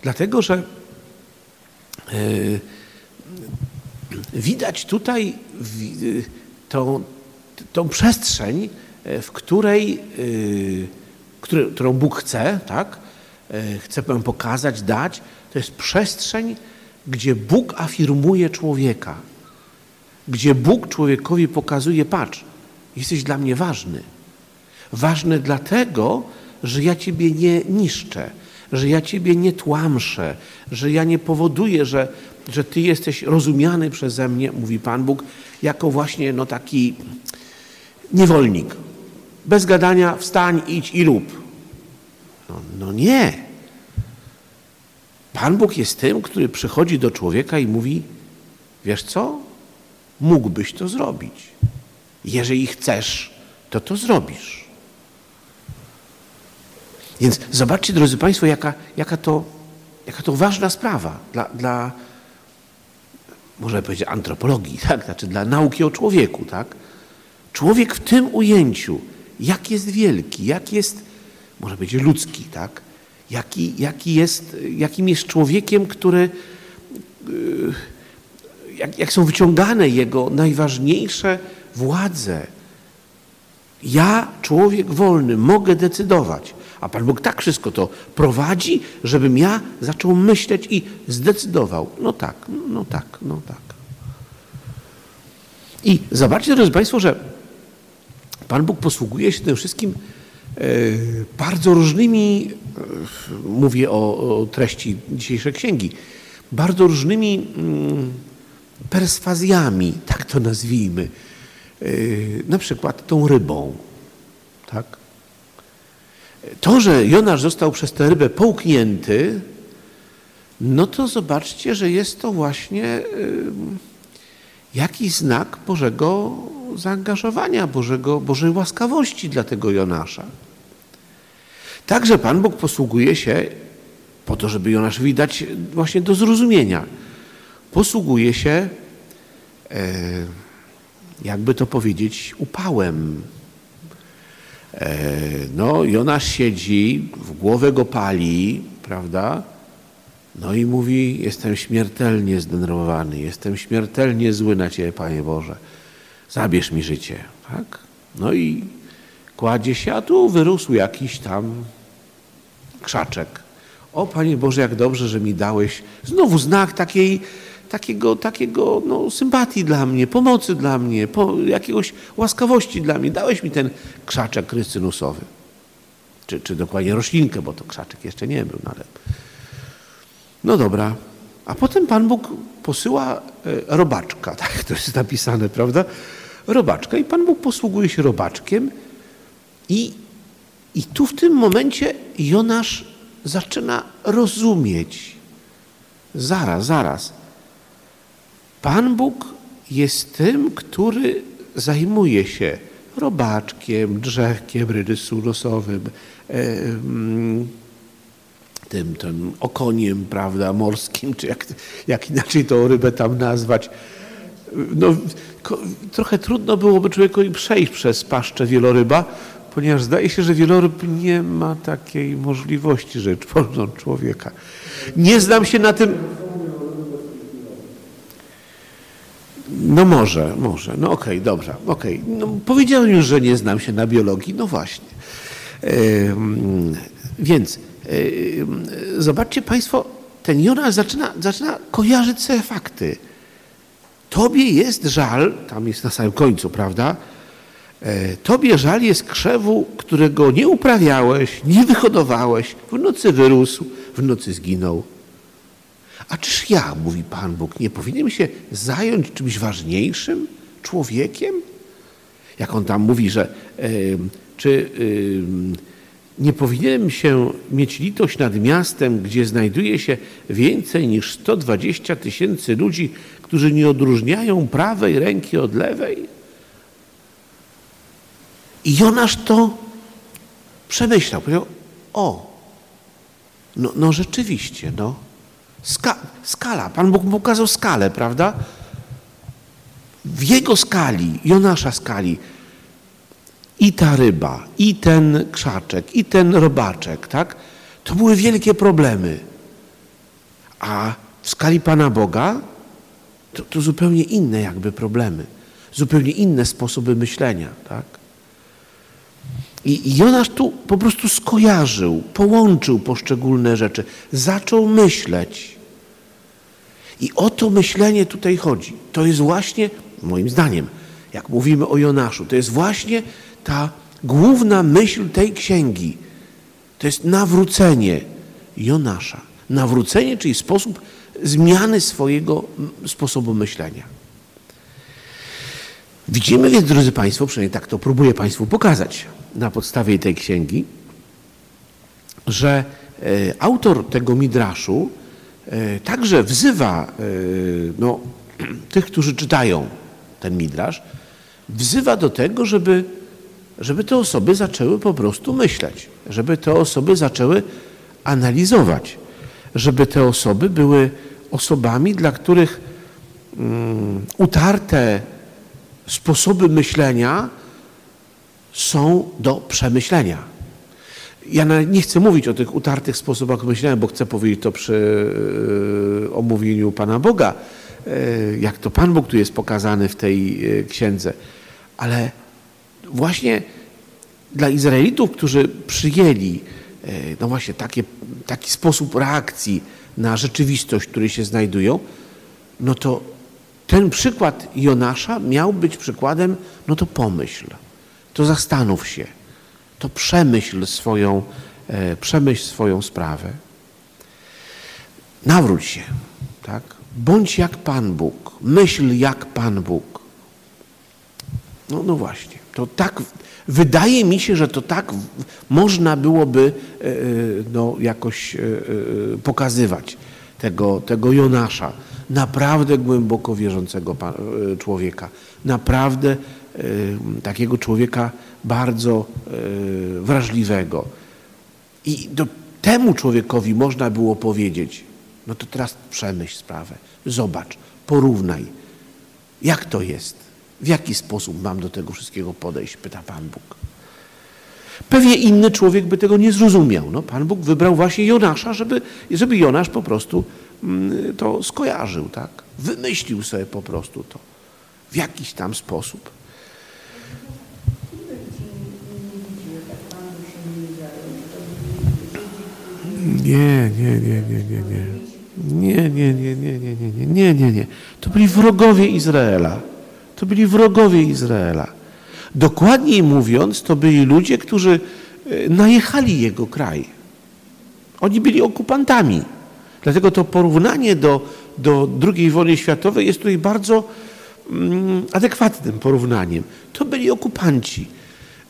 dlatego że y, widać tutaj tą, tą przestrzeń, w której, którą Bóg chce, tak? Chce pokazać, dać. To jest przestrzeń, gdzie Bóg afirmuje człowieka gdzie Bóg człowiekowi pokazuje, patrz, jesteś dla mnie ważny. Ważny dlatego, że ja Ciebie nie niszczę, że ja Ciebie nie tłamszę, że ja nie powoduję, że, że Ty jesteś rozumiany przeze mnie, mówi Pan Bóg, jako właśnie no, taki niewolnik. Bez gadania wstań, idź i rób. No, no nie. Pan Bóg jest tym, który przychodzi do człowieka i mówi, wiesz co, mógłbyś to zrobić. Jeżeli chcesz, to to zrobisz. Więc zobaczcie, drodzy Państwo, jaka, jaka, to, jaka to ważna sprawa dla, dla można powiedzieć, antropologii, tak? znaczy dla nauki o człowieku. Tak? Człowiek w tym ujęciu, jak jest wielki, jak jest, można powiedzieć, ludzki, tak? jaki, jaki jest, jakim jest człowiekiem, który. Jak, jak są wyciągane jego najważniejsze władzę. Ja, człowiek wolny, mogę decydować. A Pan Bóg tak wszystko to prowadzi, żebym ja zaczął myśleć i zdecydował. No tak, no tak, no tak. I zobaczcie, drodzy Państwo, że Pan Bóg posługuje się tym wszystkim e, bardzo różnymi, e, mówię o, o treści dzisiejszej księgi, bardzo różnymi mm, perswazjami, tak to nazwijmy. E, na przykład tą rybą. Tak? To, że Jonasz został przez tę rybę połknięty, no to zobaczcie, że jest to właśnie jakiś znak Bożego zaangażowania, Bożego, Bożej łaskawości dla tego Jonasza. Także Pan Bóg posługuje się, po to, żeby Jonasz widać właśnie do zrozumienia, posługuje się, e, jakby to powiedzieć, upałem. E, no, Jonasz siedzi, w głowę go pali, prawda? No i mówi, jestem śmiertelnie zdenerwowany, jestem śmiertelnie zły na Ciebie, Panie Boże. Zabierz mi życie. Tak? No i kładzie się, a tu wyrósł jakiś tam krzaczek. O Panie Boże, jak dobrze, że mi dałeś znowu znak takiej, takiego, takiego no, sympatii dla mnie, pomocy dla mnie, po, jakiegoś łaskawości dla mnie. Dałeś mi ten krzaczek rycynusowy. Czy, czy dokładnie roślinkę, bo to krzaczek jeszcze nie był, no ale no dobra. A potem Pan Bóg posyła e, robaczka, tak to jest napisane, prawda? Robaczka i Pan Bóg posługuje się robaczkiem i, i tu w tym momencie Jonasz zaczyna rozumieć. Zaraz, zaraz. Pan Bóg jest tym, który zajmuje się robaczkiem, drzewkiem rydysulosowym, tym, tym okoniem, prawda, morskim, czy jak, jak inaczej tą rybę tam nazwać. No, trochę trudno byłoby człowiekowi przejść przez paszczę wieloryba, ponieważ zdaje się, że wieloryb nie ma takiej możliwości rzecz wolną człowieka. Nie znam się na tym. No może, może. No okej, okay, dobrze, okej. Okay. No, powiedziałem już, że nie znam się na biologii. No właśnie. Więc zobaczcie Państwo, ten Jonasz zaczyna, zaczyna kojarzyć sobie fakty. Tobie jest żal, tam jest na samym końcu, prawda? E, tobie żal jest krzewu, którego nie uprawiałeś, nie wyhodowałeś, w nocy wyrósł, w nocy zginął. A czyż ja, mówi Pan Bóg, nie powinienem się zająć czymś ważniejszym, człowiekiem? Jak on tam mówi, że czy nie powinienem się mieć litość nad miastem, gdzie znajduje się więcej niż 120 tysięcy ludzi, którzy nie odróżniają prawej ręki od lewej? I Jonasz to przemyślał. Powiedział, o, no, no rzeczywiście, no. Ska skala. Pan Bóg pokazał skalę, prawda? W jego skali, Jonasza skali, i ta ryba, i ten krzaczek, i ten robaczek, tak? To były wielkie problemy. A w skali Pana Boga to, to zupełnie inne jakby problemy, zupełnie inne sposoby myślenia, tak? I Jonasz tu po prostu skojarzył, połączył poszczególne rzeczy, zaczął myśleć. I o to myślenie tutaj chodzi. To jest właśnie, moim zdaniem, jak mówimy o Jonaszu, to jest właśnie ta główna myśl tej księgi to jest nawrócenie Jonasza. Nawrócenie, czyli sposób zmiany swojego sposobu myślenia. Widzimy więc, drodzy Państwo, przynajmniej tak to próbuję Państwu pokazać na podstawie tej księgi, że e, autor tego midraszu e, także wzywa e, no, tych, którzy czytają ten midrasz, wzywa do tego, żeby żeby te osoby zaczęły po prostu myśleć, żeby te osoby zaczęły analizować, żeby te osoby były osobami, dla których um, utarte sposoby myślenia są do przemyślenia. Ja nie chcę mówić o tych utartych sposobach myślenia, bo chcę powiedzieć to przy e, omówieniu Pana Boga, e, jak to Pan Bóg tu jest pokazany w tej e, księdze Ale właśnie dla Izraelitów, którzy przyjęli no właśnie takie, taki sposób reakcji na rzeczywistość, w której się znajdują, no to ten przykład Jonasza miał być przykładem, no to pomyśl, to zastanów się, to przemyśl swoją, e, przemyśl swoją sprawę. Nawróć się, tak? Bądź jak Pan Bóg, myśl jak Pan Bóg. No, no właśnie, to tak, wydaje mi się, że to tak można byłoby e, e, no, jakoś pokazywać tego, tego Jonasza naprawdę głęboko wierzącego człowieka, naprawdę takiego człowieka bardzo e, wrażliwego. I do temu człowiekowi można było powiedzieć, no to teraz przemyśl sprawę, zobacz, porównaj, jak to jest, w jaki sposób mam do tego wszystkiego podejść, pyta Pan Bóg. Pewnie inny człowiek by tego nie zrozumiał. No, Pan Bóg wybrał właśnie Jonasza, żeby, żeby Jonasz po prostu Mm, to skojarzył, tak? Wymyślił sobie po prostu to w jakiś tam sposób. Nie, nie, nie, nie, nie, nie. Nie, nie, nie, nie, nie, nie, nie, nie, nie, nie. To byli wrogowie Izraela. To byli wrogowie Izraela. Dokładniej mówiąc, to byli ludzie, którzy najechali jego kraj. Oni byli okupantami. Dlatego to porównanie do, do II wojny światowej jest tutaj bardzo mm, adekwatnym porównaniem. To byli okupanci.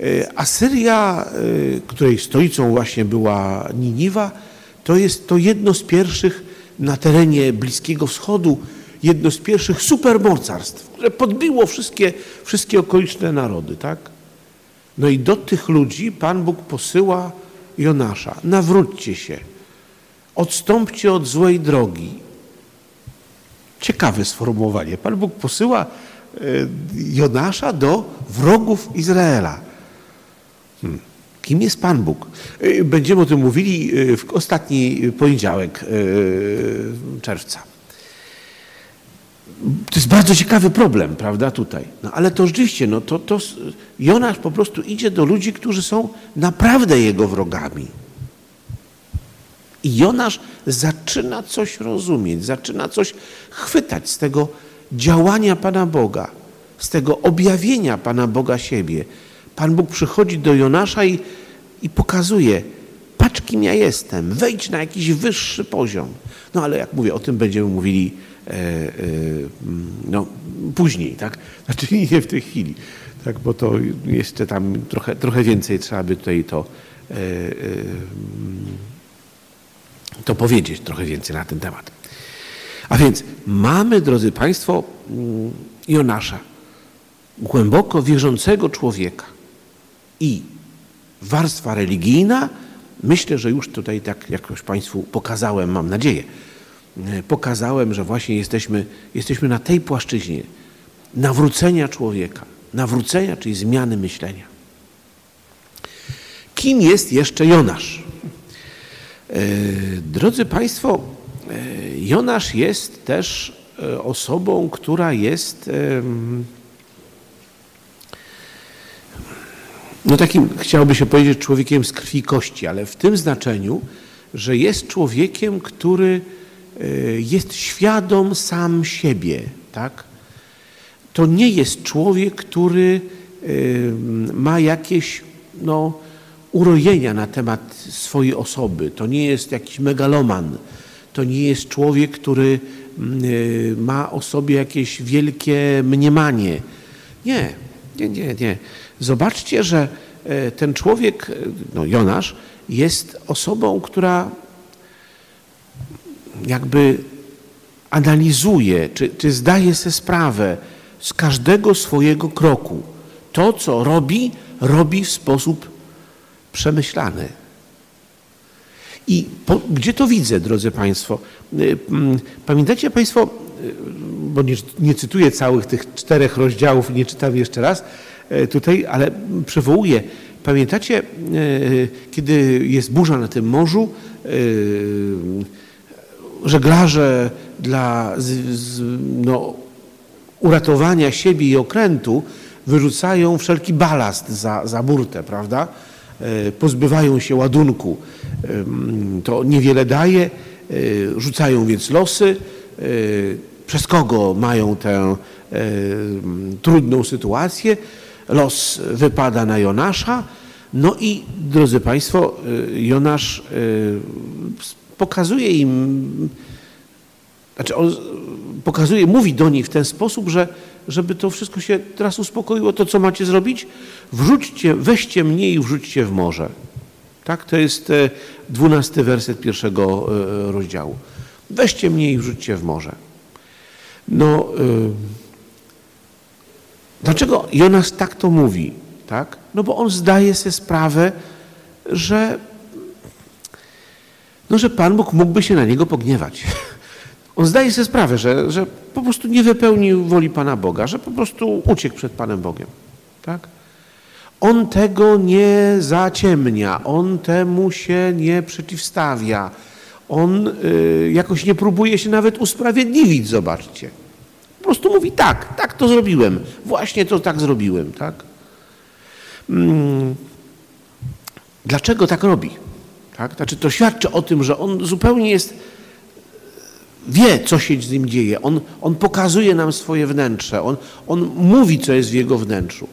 E, Asyria, e, której stolicą właśnie była Niniwa, to jest to jedno z pierwszych na terenie Bliskiego Wschodu, jedno z pierwszych supermocarstw, które podbiło wszystkie, wszystkie okoliczne narody. Tak? No i do tych ludzi Pan Bóg posyła Jonasza. Nawróćcie się odstąpcie od złej drogi. Ciekawe sformułowanie. Pan Bóg posyła e, Jonasza do wrogów Izraela. Hmm. Kim jest Pan Bóg? E, będziemy o tym mówili e, w ostatni poniedziałek czerwca. To jest bardzo ciekawy problem, prawda, tutaj. No ale to rzeczywiście, no to, to Jonasz po prostu idzie do ludzi, którzy są naprawdę jego wrogami. I Jonasz zaczyna coś rozumieć, zaczyna coś chwytać z tego działania Pana Boga, z tego objawienia Pana Boga siebie. Pan Bóg przychodzi do Jonasza i, i pokazuje, patrz kim ja jestem, wejdź na jakiś wyższy poziom. No ale jak mówię, o tym będziemy mówili e, e, no, później, tak? Znaczy nie w tej chwili, tak? bo to jeszcze tam trochę, trochę więcej trzeba by tutaj to e, e to powiedzieć trochę więcej na ten temat. A więc mamy, drodzy Państwo, mm, Jonasza, głęboko wierzącego człowieka i warstwa religijna, myślę, że już tutaj tak jakoś Państwu pokazałem, mam nadzieję, e, pokazałem, że właśnie jesteśmy, jesteśmy na tej płaszczyźnie nawrócenia człowieka, nawrócenia, czyli zmiany myślenia. Kim jest jeszcze Jonasz? E, drodzy Państwo, e, Jonasz jest też osobą, która jest no takim, chciałoby się powiedzieć, człowiekiem z krwi i kości, ale w tym znaczeniu, że jest człowiekiem, który jest świadom sam siebie, tak? To nie jest człowiek, który ma jakieś, no, urojenia na temat swojej osoby. To nie jest jakiś megaloman. To nie jest człowiek, który mm, y, ma o sobie jakieś wielkie mniemanie. Nie, nie, nie, nie. Zobaczcie, że e, ten człowiek, e, no Jonasz, jest osobą, która jakby analizuje, czy, czy zdaje sobie sprawę z każdego swojego kroku. To, co robi, robi w sposób przemyślany. I po, gdzie to widzę, drodzy Państwo? Mm, pamiętacie Państwo, bo nie, nie cytuję całych tych czterech rozdziałów nie czytam jeszcze raz tutaj, ale przywołuję. Pamiętacie, kiedy jest burza na tym morzu, żeglarze dla no, uratowania siebie i okrętu wyrzucają wszelki balast za, za burtę, prawda? E, pozbywają się ładunku. To niewiele daje, e, rzucają więc losy. E, przez kogo mają tę trudną sytuację? Los wypada na Jonasza. No i drodzy Państwo, Jonasz pokazuje im, znaczy on pokazuje, mówi do nich w ten sposób, że żeby to wszystko się teraz uspokoiło, to co macie zrobić? Wrzućcie, weźcie mnie i wrzućcie w morze. Tak, to jest e, dwunasty werset pierwszego e, rozdziału. Weźcie mnie i wrzućcie w morze. No, yy, dlaczego Jonas tak to mówi? Tak? No bo on zdaje sobie sprawę, że, no, że Pan Bóg mógłby się na niego pogniewać. On zdaje sobie sprawę, że, że po prostu nie wypełnił woli Pana Boga, że po prostu uciekł przed Panem Bogiem. Tak? On tego nie zaciemnia, on temu się nie przeciwstawia. On y, jakoś nie próbuje się nawet usprawiedliwić, zobaczcie. Prostu mówi tak, tak to zrobiłem, właśnie to tak zrobiłem. Tak? Hmm. Dlaczego tak robi? Tak? Znaczy, to świadczy o tym, że on zupełnie jest wie, co się z nim dzieje. On, on pokazuje nam swoje wnętrze. On, on mówi, co jest w jego wnętrzu.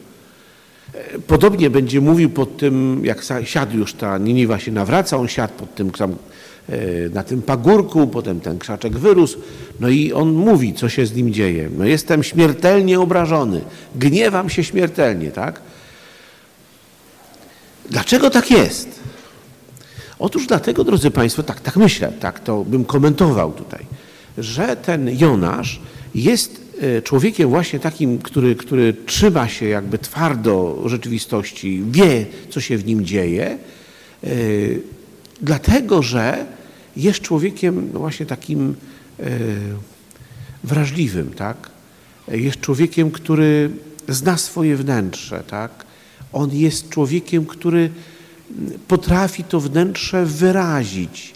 E, podobnie będzie mówił pod tym, jak siadł już ta Niniwa się nawraca, on siadł pod tym tam, na tym pagórku, potem ten krzaczek wyrósł, no i on mówi, co się z nim dzieje. No jestem śmiertelnie obrażony, gniewam się śmiertelnie, tak? Dlaczego tak jest? Otóż dlatego, drodzy Państwo, tak, tak myślę, tak to bym komentował tutaj, że ten Jonasz jest e, człowiekiem właśnie takim, który, który trzyma się jakby twardo rzeczywistości, wie, co się w nim dzieje, e, dlatego, że jest człowiekiem właśnie takim e, wrażliwym, tak? Jest człowiekiem, który zna swoje wnętrze, tak? On jest człowiekiem, który potrafi to wnętrze wyrazić.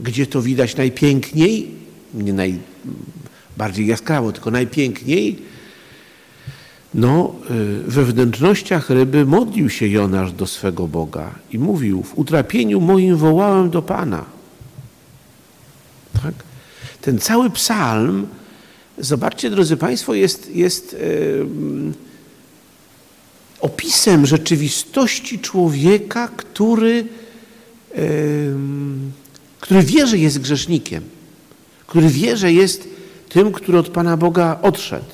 Gdzie to widać najpiękniej, nie najbardziej jaskrawo, tylko najpiękniej, no, y, we wnętrznościach ryby modlił się Jonasz do swego Boga i mówił, w utrapieniu moim wołałem do Pana. Tak? Ten cały psalm, zobaczcie, drodzy Państwo, jest, jest yy, opisem rzeczywistości człowieka, który, który wie, że jest grzesznikiem, który wie, że jest tym, który od Pana Boga odszedł.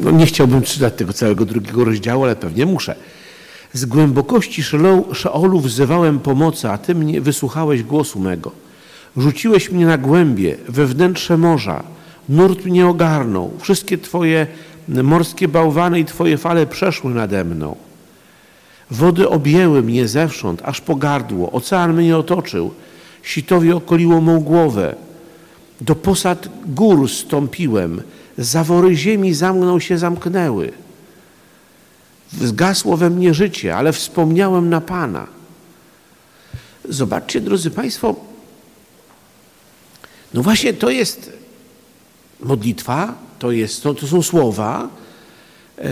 No nie chciałbym czytać tego całego drugiego rozdziału, ale pewnie muszę. Z głębokości Szeolu wzywałem pomocy, a Ty mnie wysłuchałeś głosu mego. Rzuciłeś mnie na głębie, we wnętrze morza. Nurt mnie ogarnął. Wszystkie Twoje morskie bałwany i Twoje fale przeszły nade mną. Wody objęły mnie zewsząd, aż po gardło. Ocean mnie otoczył. Sitowie okoliło mą głowę. Do posad gór stąpiłem. Zawory ziemi za mną się zamknęły. Zgasło we mnie życie, ale wspomniałem na Pana. Zobaczcie, drodzy Państwo, no właśnie to jest modlitwa, to, jest, to, to są słowa e,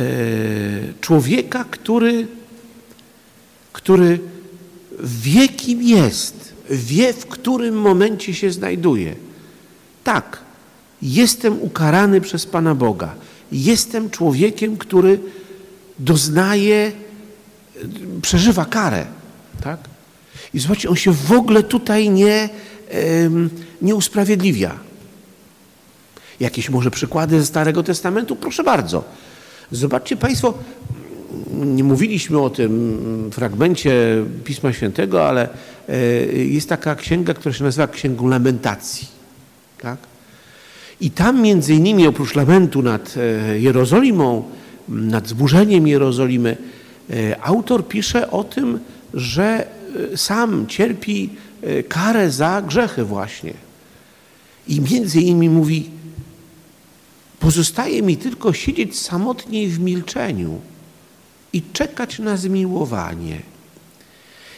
człowieka, który, który wie, kim jest, wie, w którym momencie się znajduje. Tak, jestem ukarany przez Pana Boga. Jestem człowiekiem, który doznaje, przeżywa karę. Tak? I zobaczcie, on się w ogóle tutaj nie, nie usprawiedliwia. Jakieś może przykłady ze Starego Testamentu? Proszę bardzo. Zobaczcie Państwo, nie mówiliśmy o tym fragmencie Pisma Świętego, ale e, jest taka księga, która się nazywa Księgą Lamentacji. Tak? I tam między innymi oprócz lamentu nad e, Jerozolimą, nad zburzeniem Jerozolimy, e, autor pisze o tym, że sam cierpi E, karę za grzechy właśnie. I między innymi mówi, pozostaje mi tylko siedzieć samotnie w milczeniu i czekać na zmiłowanie.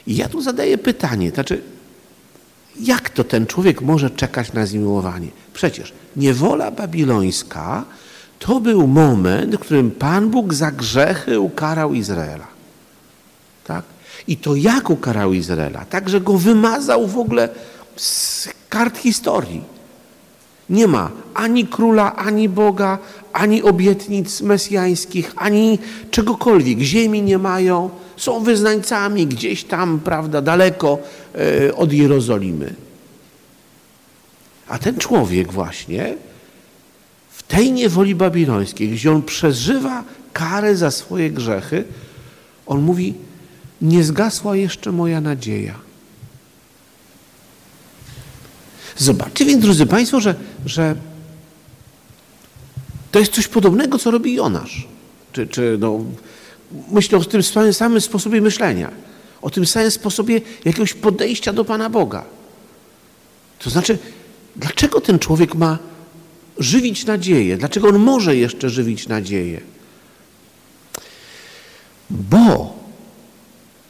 I ja tu zadaję pytanie, znaczy, jak to ten człowiek może czekać na zmiłowanie? Przecież niewola babilońska to był moment, w którym Pan Bóg za grzechy ukarał Izraela. Tak? I to jak ukarał Izraela? Tak, że go wymazał w ogóle z kart historii. Nie ma ani króla, ani Boga, ani obietnic mesjańskich, ani czegokolwiek. Ziemi nie mają, są wyznańcami gdzieś tam, prawda, daleko e, od Jerozolimy. A ten człowiek właśnie tej niewoli babilońskiej, gdzie on przeżywa karę za swoje grzechy, on mówi, nie zgasła jeszcze moja nadzieja. Zobaczcie więc, drodzy Państwo, że, że to jest coś podobnego, co robi Jonasz. Czy, czy no, myślę o tym samym sposobie myślenia, o tym samym sposobie jakiegoś podejścia do Pana Boga. To znaczy, dlaczego ten człowiek ma żywić nadzieję? Dlaczego on może jeszcze żywić nadzieję? Bo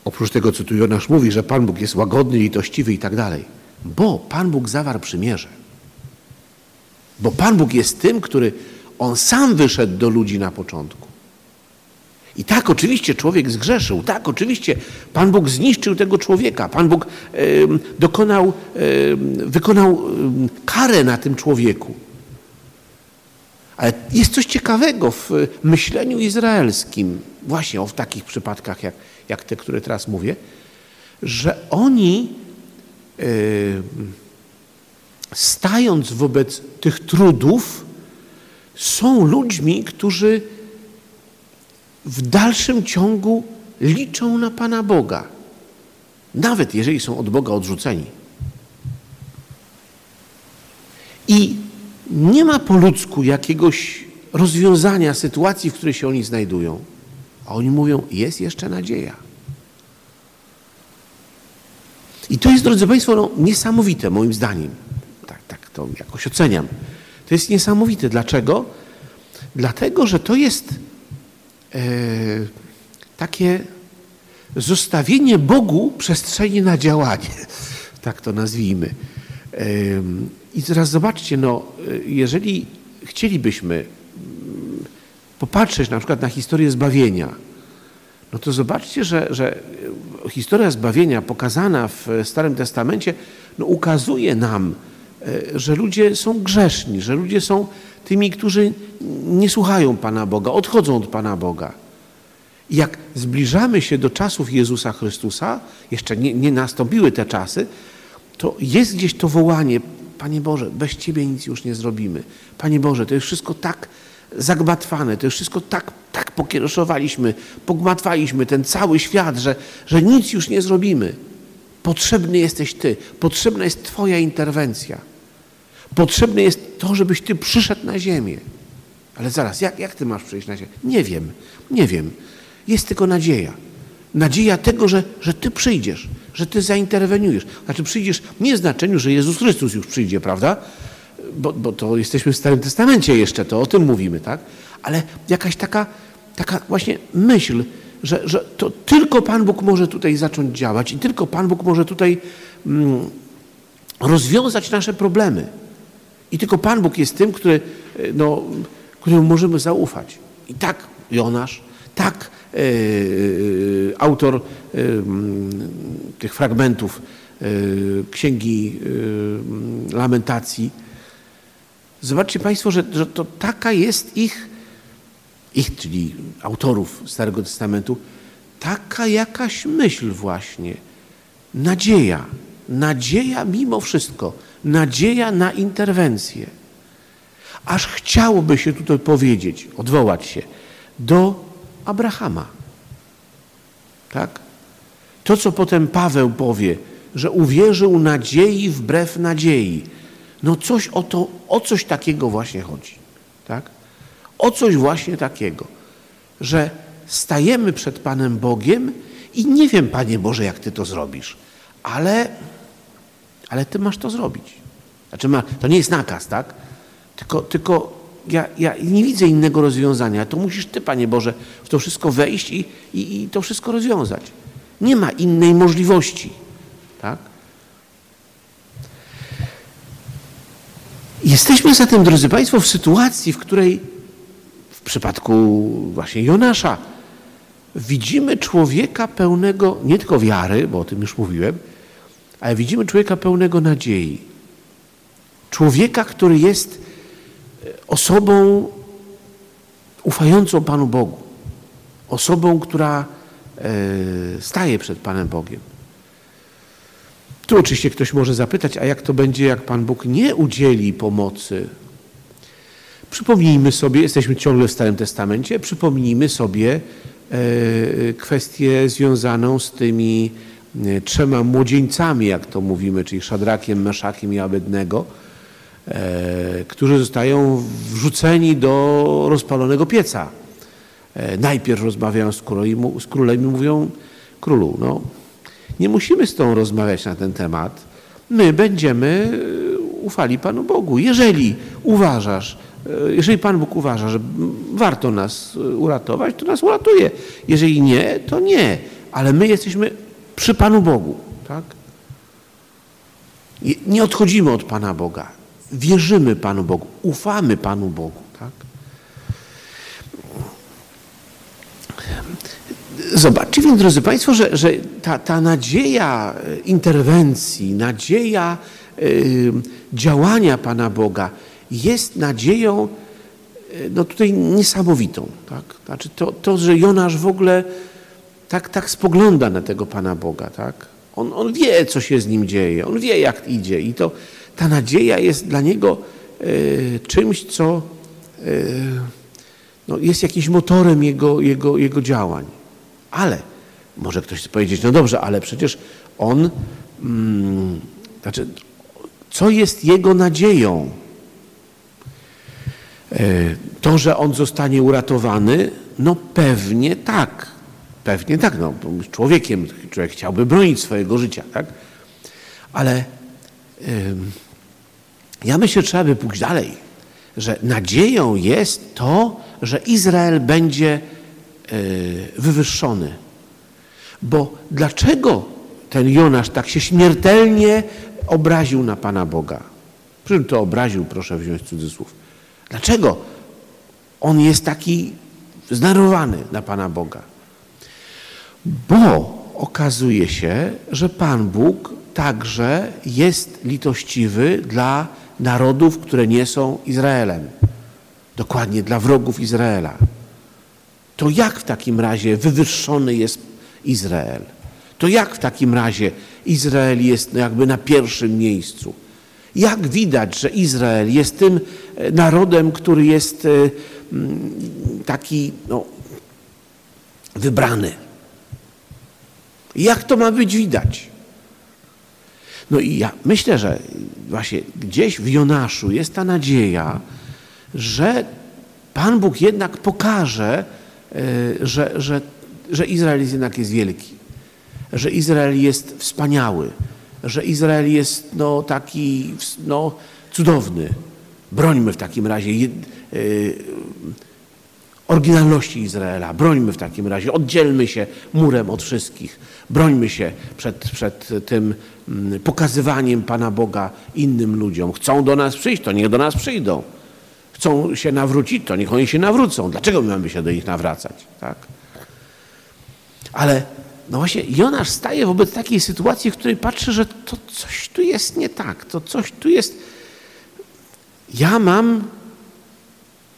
oprócz tego, co tu Jonasz mówi, że Pan Bóg jest łagodny, litościwy i tak dalej, bo Pan Bóg zawarł przymierze. Bo Pan Bóg jest tym, który On sam wyszedł do ludzi na początku. I tak oczywiście człowiek zgrzeszył, tak oczywiście Pan Bóg zniszczył tego człowieka, Pan Bóg dokonał, wykonał karę na tym człowieku. Ale jest coś ciekawego w myśleniu izraelskim, właśnie w takich przypadkach jak, jak te, które teraz mówię, że oni stając wobec tych trudów, są ludźmi, którzy w dalszym ciągu liczą na Pana Boga, nawet jeżeli są od Boga odrzuceni. I nie ma po ludzku jakiegoś rozwiązania sytuacji, w której się oni znajdują. A oni mówią, jest jeszcze nadzieja. I to jest, drodzy Państwo, no, niesamowite moim zdaniem. Tak, tak to jakoś oceniam. To jest niesamowite. Dlaczego? Dlatego, że to jest e, takie zostawienie Bogu przestrzeni na działanie. Tak to nazwijmy. E, I teraz zobaczcie, no, jeżeli chcielibyśmy mm, popatrzeć na przykład na historię zbawienia, no to zobaczcie, że, że historia zbawienia pokazana w Starym Testamencie no, ukazuje nam, e, że ludzie są grzeszni, że ludzie są tymi, którzy nie słuchają Pana Boga, odchodzą od Pana Boga. I jak zbliżamy się do czasów Jezusa Chrystusa, jeszcze nie, nie nastąpiły te czasy, to jest gdzieś to wołanie, Panie Boże, bez Ciebie nic już nie zrobimy. Panie Boże, to jest wszystko tak zagmatwane, to już wszystko tak, tak pokieroszowaliśmy, pogmatwaliśmy ten cały świat, że, że nic już nie zrobimy. Potrzebny jesteś Ty, potrzebna jest Twoja interwencja. Potrzebne jest to, żebyś Ty przyszedł na ziemię. Ale zaraz, jak, jak Ty masz przyjść na ziemię? Nie wiem, nie wiem. Jest tylko nadzieja. Nadzieja tego, że, że Ty przyjdziesz, że Ty zainterweniujesz. Znaczy przyjdziesz nie w znaczeniu, że Jezus Chrystus już przyjdzie, prawda? bo, bo to jesteśmy w Starym Testamencie jeszcze, to o tym mówimy, tak? Ale jakaś taka, taka właśnie myśl, że, że to tylko Pan Bóg może tutaj zacząć działać i tylko Pan Bóg może tutaj mm, rozwiązać nasze problemy. I tylko Pan Bóg jest tym, który, e, no, któremu możemy zaufać. I tak Jonasz, tak yy, autor yy, tych fragmentów Księgi Lamentacji, Zobaczcie Państwo, że, że to taka jest ich, ich, czyli autorów Starego Testamentu, taka jakaś myśl właśnie, nadzieja, nadzieja mimo wszystko, nadzieja na interwencję. Aż chciałoby się tutaj powiedzieć, odwołać się do Abrahama. Tak? To, co potem Paweł powie, że uwierzył nadziei wbrew nadziei. No coś o to, o coś takiego właśnie chodzi. Tak? O coś właśnie takiego, że stajemy przed Panem Bogiem i nie wiem, Panie Boże, jak Ty to zrobisz, ale, ale Ty masz to zrobić. Znaczy, to nie jest nakaz, tak? Tylko, tylko ja, ja nie widzę innego rozwiązania. To musisz Ty, Panie Boże, w to wszystko wejść i, i, i to wszystko rozwiązać. Nie ma innej możliwości, tak? Jesteśmy zatem, drodzy Państwo, w sytuacji, w której w przypadku właśnie Jonasza widzimy człowieka pełnego nie tylko wiary, bo o tym już mówiłem, ale widzimy człowieka pełnego nadziei. Człowieka, który jest osobą ufającą Panu Bogu, osobą, która e, staje przed Panem Bogiem. Tu oczywiście ktoś może zapytać, a jak to będzie, jak Pan Bóg nie udzieli pomocy? Przypomnijmy sobie, jesteśmy ciągle w Starym Testamencie, przypomnijmy sobie e, kwestię związaną z tymi e, trzema młodzieńcami, jak to mówimy, czyli Szadrakiem, Meszakiem i Abednego, którzy zostają wrzuceni do rozpalonego pieca. Najpierw rozmawiają z królem, z królem i mówią, królu, no nie musimy z tą rozmawiać na ten temat. My będziemy e, ufali Panu Bogu. Jeżeli uważasz, e, jeżeli Pan Bóg uważa, że warto nas e, uratować, to nas uratuje. Jeżeli nie, to nie. Ale my jesteśmy przy Panu Bogu. Tak? Nie odchodzimy od Pana Boga. Wierzymy Panu Bogu. Ufamy Panu Bogu. Tak? Zobaczcie więc, drodzy Państwo, że, że ta, ta nadzieja e, interwencji, nadzieja y, działania Pana Boga jest nadzieją e, no tutaj niesamowitą. Tak? Znaczy to, to, że Jonasz w ogóle tak, tak spogląda na tego Pana Boga. Tak? On, on wie, co się z nim dzieje, on wie, jak idzie i to ta nadzieja jest dla niego y, czymś, co y, no, jest jakimś motorem jego, jego, jego działań. Ale może ktoś powiedzieć, no dobrze, ale przecież on, mm, znaczy, co jest jego nadzieją? E, to, że on zostanie uratowany, no pewnie tak. Pewnie tak, no, człowiekiem, człowiek chciałby bronić swojego życia, tak? Ale ja myślę, że trzeba by pójść dalej, że nadzieją jest to, że Izrael będzie E, wywyższony. Bo dlaczego ten Jonasz tak się śmiertelnie obraził na Pana Boga? Przy to obraził, proszę wziąć cudzysłów. Dlaczego on jest taki znerwowany na Pana Boga? Bo okazuje się, że Pan Bóg także jest litościwy dla narodów, które nie są Izraelem. Dokładnie dla wrogów Izraela to jak w takim razie wywyższony jest Izrael? To jak w takim razie Izrael jest no jakby na pierwszym miejscu? Jak widać, że Izrael jest tym e, narodem, który jest e, taki no, wybrany? Jak to ma być widać? No i ja myślę, że właśnie gdzieś w Jonaszu jest ta nadzieja, że Pan Bóg jednak pokaże, E, że, że, że Izrael jednak jest wielki, że Izrael jest wspaniały, że Izrael jest no, taki no, cudowny. Brońmy w takim razie e, oryginalności Izraela. Brońmy w takim razie, oddzielmy się murem od wszystkich. Brońmy się przed, przed tym mm, pokazywaniem Pana Boga innym ludziom. Chcą do nas przyjść, to niech do nas przyjdą chcą się nawrócić, to niech oni się nawrócą. Dlaczego my mamy się do nich nawracać? Tak? Ale no właśnie Jonasz staje wobec takiej sytuacji, w której patrzy, że to coś tu jest nie tak, to coś tu jest. Ja mam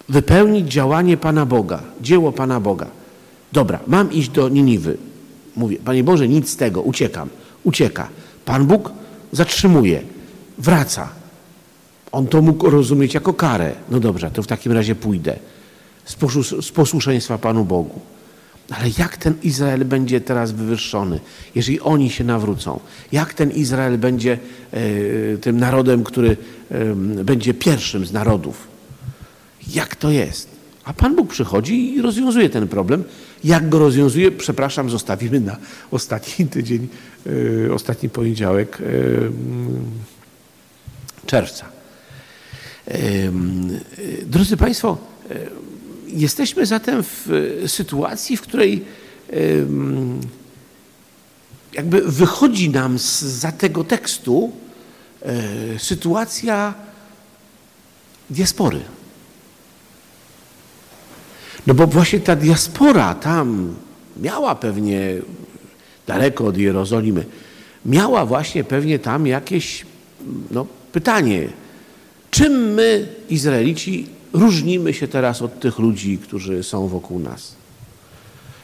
wypełnić działanie Pana Boga, dzieło Pana Boga. Dobra, mam iść do Niniwy. Mówię, Panie Boże, nic z tego, uciekam. Ucieka. Pan Bóg zatrzymuje, wraca. On to mógł rozumieć jako karę. No dobrze, to w takim razie pójdę z posłuszeństwa Panu Bogu. Ale jak ten Izrael będzie teraz wywyższony, jeżeli oni się nawrócą? Jak ten Izrael będzie e, tym narodem, który będzie pierwszym z narodów? Jak to jest? A Pan Bóg przychodzi i rozwiązuje ten problem. Jak go rozwiązuje, przepraszam, zostawimy na ostatni tydzień, e, ostatni poniedziałek czerwca. Drodzy Państwo, jesteśmy zatem w sytuacji, w której jakby wychodzi nam za tego tekstu sytuacja diaspory. No bo właśnie ta diaspora tam miała pewnie daleko od Jerozolimy, miała właśnie pewnie tam jakieś no, pytanie, czym my, Izraelici, różnimy się teraz od tych ludzi, którzy są wokół nas?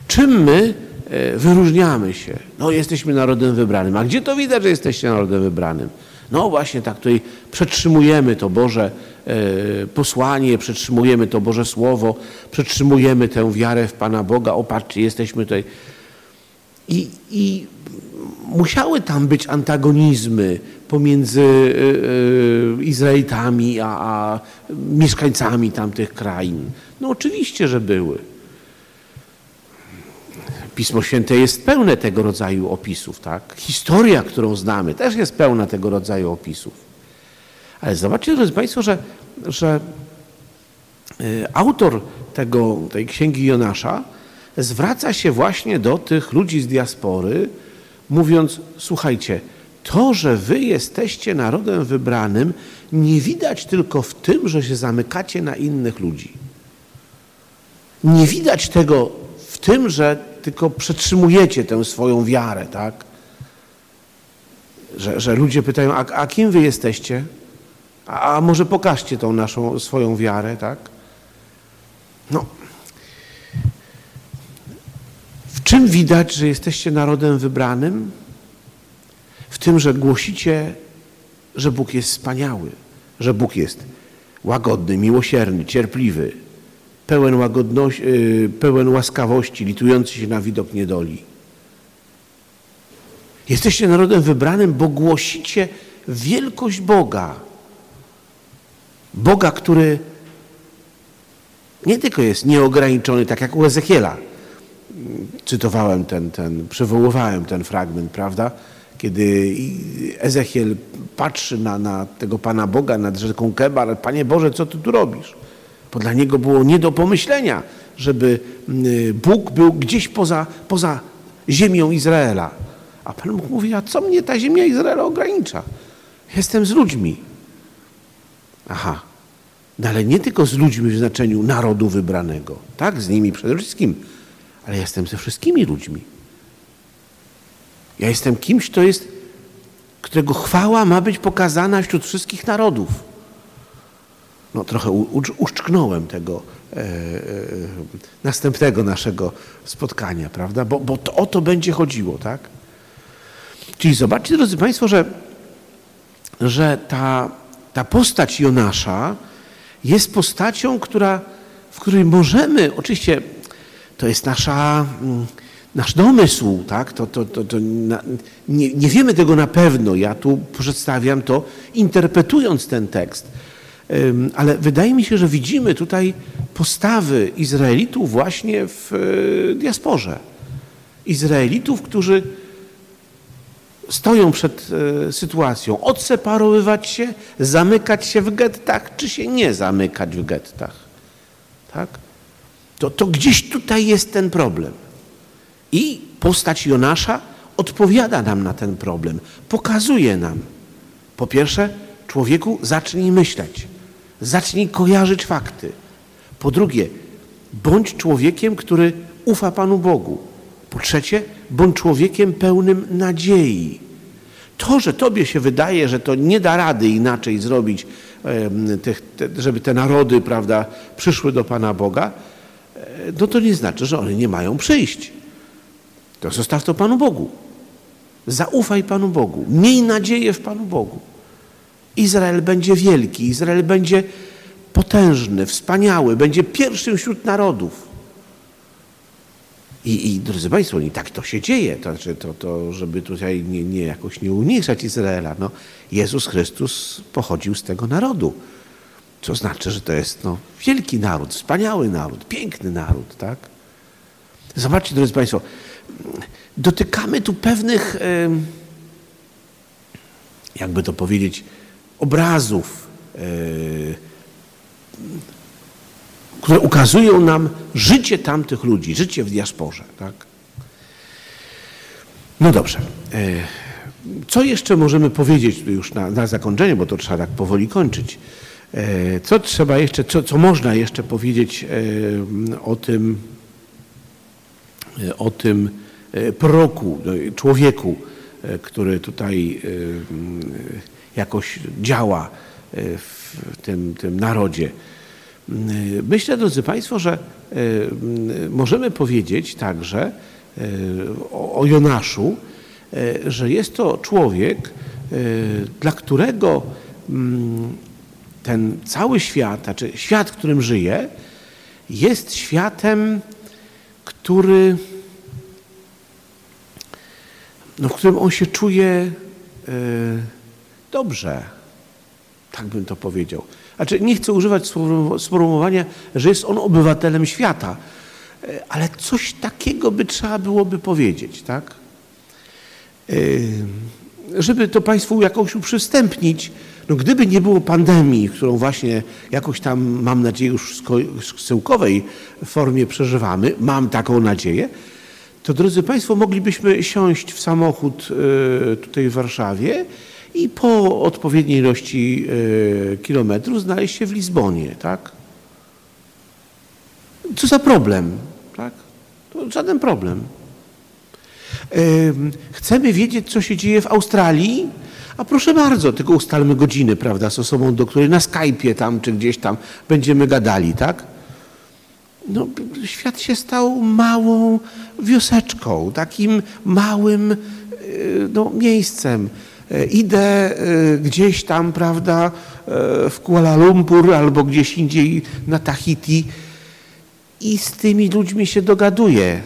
Czym my e, wyróżniamy się? No, jesteśmy narodem wybranym. A gdzie to widać, że jesteście narodem wybranym? No właśnie tak tutaj przetrzymujemy to Boże posłanie, przetrzymujemy to Boże Słowo, przetrzymujemy tę wiarę w Pana Boga. Opatrzcie, jesteśmy tutaj. I, I musiały tam być antagonizmy pomiędzy e, e, Izraelitami a, a mieszkańcami tamtych krain. No oczywiście, że były. Pismo Święte jest pełne tego rodzaju opisów, tak? Historia, którą znamy, też jest pełna tego rodzaju opisów. Ale zobaczcie, drodzy Państwo, że, że autor tego, tej księgi Jonasza zwraca się właśnie do tych ludzi z diaspory, mówiąc: Słuchajcie, to, że wy jesteście narodem wybranym, nie widać tylko w tym, że się zamykacie na innych ludzi. Nie widać tego w tym, że tylko przetrzymujecie tę swoją wiarę, tak? Że, że ludzie pytają, a, a kim wy jesteście? A, a może pokażcie tą naszą swoją wiarę, tak? No. W czym widać, że jesteście narodem wybranym? W tym, że głosicie, że Bóg jest wspaniały, że Bóg jest łagodny, miłosierny, cierpliwy, pełen, łagodności, y, pełen łaskawości, litujący się na widok niedoli. Jesteście narodem wybranym, bo głosicie wielkość Boga. Boga, który nie tylko jest nieograniczony, tak jak u Ezechiela. Cytowałem ten, ten, przywoływałem ten fragment, prawda? Kiedy Ezechiel patrzy na, na tego Pana Boga nad rzeką Kebar, Panie Boże, co Ty tu robisz? Bo dla niego było nie do pomyślenia, żeby y, Bóg był gdzieś poza, poza ziemią Izraela. A Pan Bóg mówi, a co mnie ta ziemia Izraela ogranicza? Jestem z ludźmi. Aha. No ale nie tylko z ludźmi w znaczeniu narodu wybranego. Tak, z nimi przede wszystkim. Ale jestem ze wszystkimi ludźmi. Ja jestem kimś, kto jest, którego chwała ma być pokazana wśród wszystkich narodów no, trochę uszczknąłem tego e, e, następnego naszego spotkania, prawda? Bo, bo to, o to będzie chodziło, tak? Czyli zobaczcie, drodzy Państwo, że, że ta, ta postać Jonasza jest postacią, która, w której możemy, oczywiście to jest nasza, mm, nasz domysł, tak? To, to, to, to na, nie, nie wiemy tego na pewno. Ja tu przedstawiam to interpretując ten tekst ale wydaje mi się, że widzimy tutaj postawy Izraelitów właśnie w e, diasporze. Izraelitów, którzy stoją przed e, sytuacją odseparowywać się, zamykać się w gettach, czy się nie zamykać w gettach. Tak? To, to gdzieś tutaj jest ten problem. I postać Jonasza odpowiada nam na ten problem, pokazuje nam. Po pierwsze, człowieku, zacznij myśleć. Zacznij kojarzyć fakty. Po drugie, bądź człowiekiem, który ufa Panu Bogu. Po trzecie, bądź człowiekiem pełnym nadziei. To, że Tobie się wydaje, że to nie da rady inaczej zrobić, żeby te narody, prawda, przyszły do Pana Boga, e, no to nie znaczy, że one nie mają przyjść. To zostaw to Panu Bogu. Zaufaj Panu Bogu. Miej nadzieję w Panu Bogu. Izrael będzie wielki, Izrael będzie potężny, wspaniały, będzie pierwszym wśród narodów. I, i drodzy Państwo, i tak to się dzieje, to, znaczy to, to żeby tutaj nie, nie jakoś nie umniejszać Izraela. No, Jezus Chrystus pochodził z tego narodu. Co znaczy, że to jest no, wielki naród, wspaniały naród, piękny naród, tak? Zobaczcie, drodzy Państwo, dotykamy tu pewnych, jakby to powiedzieć, obrazów, e, które ukazują nam życie tamtych ludzi, życie w diasporze. Tak? No dobrze. E, co jeszcze możemy powiedzieć już na, na zakończenie, bo to trzeba tak powoli kończyć. Co trzeba jeszcze, co, co można jeszcze powiedzieć o tym, o tym proroku, no, człowieku, który tutaj jakoś działa w tym, tym narodzie? Myślę, drodzy Państwo, że możemy powiedzieć także o Jonaszu, że jest to człowiek, dla którego ten cały świat, znaczy świat, w którym żyje, jest światem, który, no, w którym on się czuje dobrze. Tak bym to powiedział. Znaczy, nie chcę używać sformułowania, że jest on obywatelem świata, ale coś takiego by trzeba byłoby powiedzieć, tak? Żeby to Państwu jakoś uprzystępnić, no gdyby nie było pandemii, którą właśnie jakoś tam, mam nadzieję, już w schyłkowej formie przeżywamy, mam taką nadzieję, to drodzy Państwo, moglibyśmy siąść w samochód tutaj w Warszawie i po odpowiedniej ilości kilometrów znaleźć się w Lizbonie, tak? Co za problem, tak? To żaden problem. Chcemy wiedzieć, co się dzieje w Australii? A proszę bardzo, tylko ustalmy godziny, prawda, z osobą, do której na Skype'ie tam, czy gdzieś tam będziemy gadali, tak? No, świat się stał małą wioseczką, takim małym no, miejscem. Idę gdzieś tam, prawda, w Kuala Lumpur albo gdzieś indziej na Tahiti i z tymi ludźmi się dogaduję.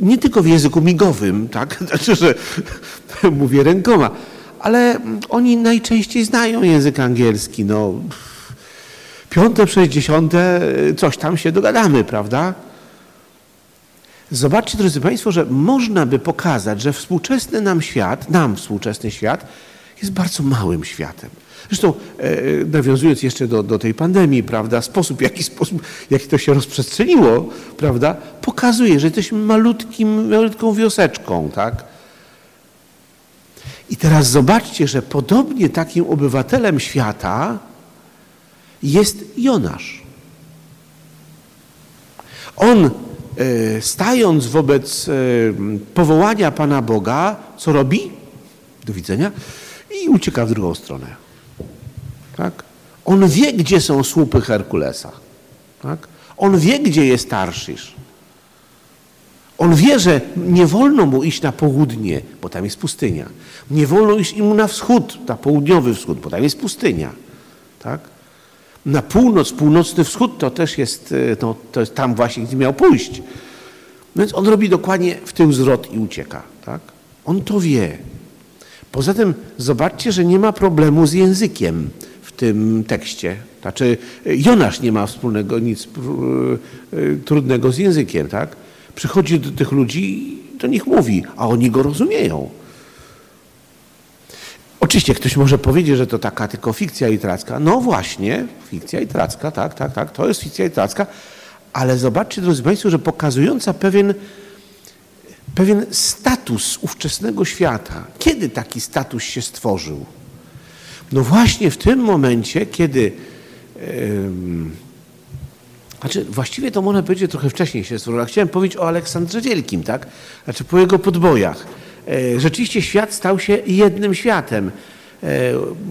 Nie tylko w języku migowym, tak? Znaczy, że mówię rękoma, ale oni najczęściej znają język angielski. No, piąte przez dziesiąte coś tam się dogadamy, prawda? Zobaczcie, drodzy Państwo, że można by pokazać, że współczesny nam świat, nam współczesny świat jest bardzo małym światem. Zresztą e, nawiązując jeszcze do, do tej pandemii, prawda, sposób, jaki sposób, jak to się rozprzestrzeniło, prawda, pokazuje, że jesteśmy malutkim, malutką wioseczką, tak? I teraz zobaczcie, że podobnie takim obywatelem świata jest Jonasz. On e, stając wobec e, powołania Pana Boga, co robi? Do widzenia. I ucieka w drugą stronę. Tak? On wie, gdzie są słupy Herkulesa. Tak? On wie, gdzie jest Tarszysz. On wie, że nie wolno mu iść na południe, bo tam jest pustynia. Nie wolno iść mu na wschód, na południowy wschód, bo tam jest pustynia. Tak? Na północ, północny wschód to też jest, no, to jest tam właśnie, gdzie miał pójść. Więc on robi dokładnie w tył zwrot i ucieka. Tak? On to wie. Poza tym zobaczcie, że nie ma problemu z językiem w tym tekście. Znaczy Jonasz nie ma wspólnego nic trudnego z językiem, tak? Przychodzi do tych ludzi i do nich mówi, a oni go rozumieją. Oczywiście ktoś może powiedzieć, że to taka tylko fikcja literacka. No właśnie, fikcja literacka, tak, tak, tak, to jest fikcja literacka, ale zobaczcie, drodzy Państwo, że pokazująca pewien, pewien status ówczesnego świata. Kiedy taki status się stworzył? No właśnie w tym momencie, kiedy yy, znaczy, właściwie to można powiedzieć trochę wcześniej się stworzyło. Chciałem powiedzieć o Aleksandrze Wielkim, tak? Znaczy, po jego podbojach. Rzeczywiście świat stał się jednym światem.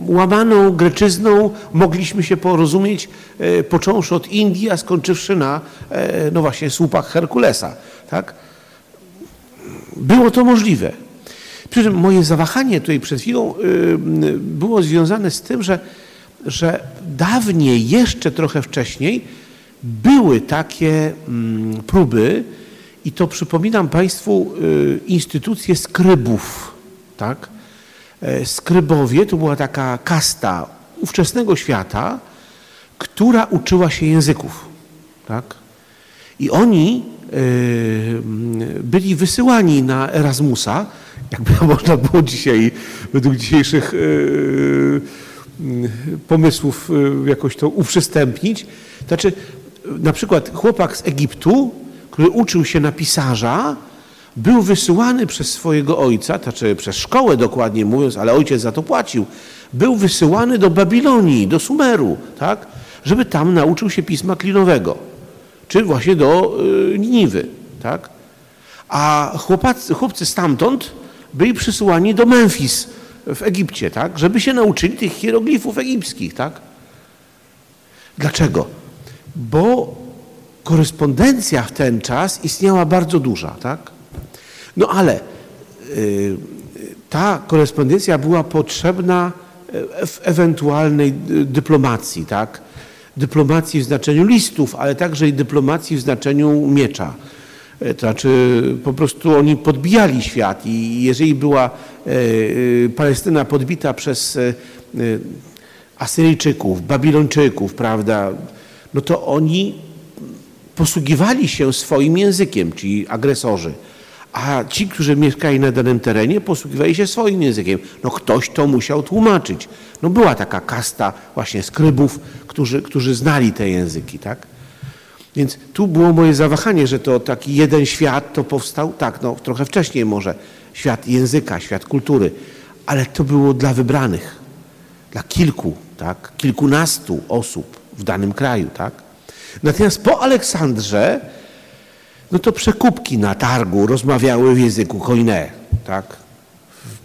Łamaną greczyzną mogliśmy się porozumieć, począwszy od Indii, a skończywszy na, no właśnie, słupach Herkulesa, tak? Było to możliwe. Przy czym moje zawahanie tutaj przed chwilą było związane z tym, że, że dawniej, jeszcze trochę wcześniej, były takie mm, próby i to przypominam Państwu y, instytucję skrybów. Tak? E, skrybowie to była taka kasta ówczesnego świata, która uczyła się języków. Tak? I oni y, byli wysyłani na Erasmusa, jakby można było dzisiaj, według dzisiejszych y, pomysłów jakoś to uprzystępnić. Znaczy, na przykład chłopak z Egiptu, który uczył się na pisarza, był wysyłany przez swojego ojca, znaczy przez szkołę dokładnie mówiąc, ale ojciec za to płacił, był wysyłany do Babilonii, do Sumeru, tak? żeby tam nauczył się pisma klinowego, czy właśnie do y, Niniwy. Tak? A chłopacy, chłopcy stamtąd byli przysyłani do Memfis w Egipcie, tak? żeby się nauczyli tych hieroglifów egipskich. Tak? Dlaczego? Bo korespondencja w ten czas istniała bardzo duża. Tak? No ale y, ta korespondencja była potrzebna e, w ewentualnej dyplomacji, tak? Dyplomacji w znaczeniu listów, ale także i dyplomacji w znaczeniu miecza. E, to znaczy po prostu oni podbijali świat i jeżeli była e, Palestyna podbita przez Asyryjczyków, Babilończyków, prawda, no to oni posługiwali się swoim językiem, czyli agresorzy a ci, którzy mieszkali na danym terenie, posługiwali się swoim językiem. No ktoś to musiał tłumaczyć. No była taka kasta właśnie skrybów, którzy, którzy znali te języki, tak? Więc tu było moje zawahanie, że to taki jeden świat to powstał, tak, no trochę wcześniej może, świat języka, świat kultury, ale to było dla wybranych, dla kilku, tak, kilkunastu osób w danym kraju, tak. Natomiast po Aleksandrze no to przekupki na targu rozmawiały w języku koine, tak?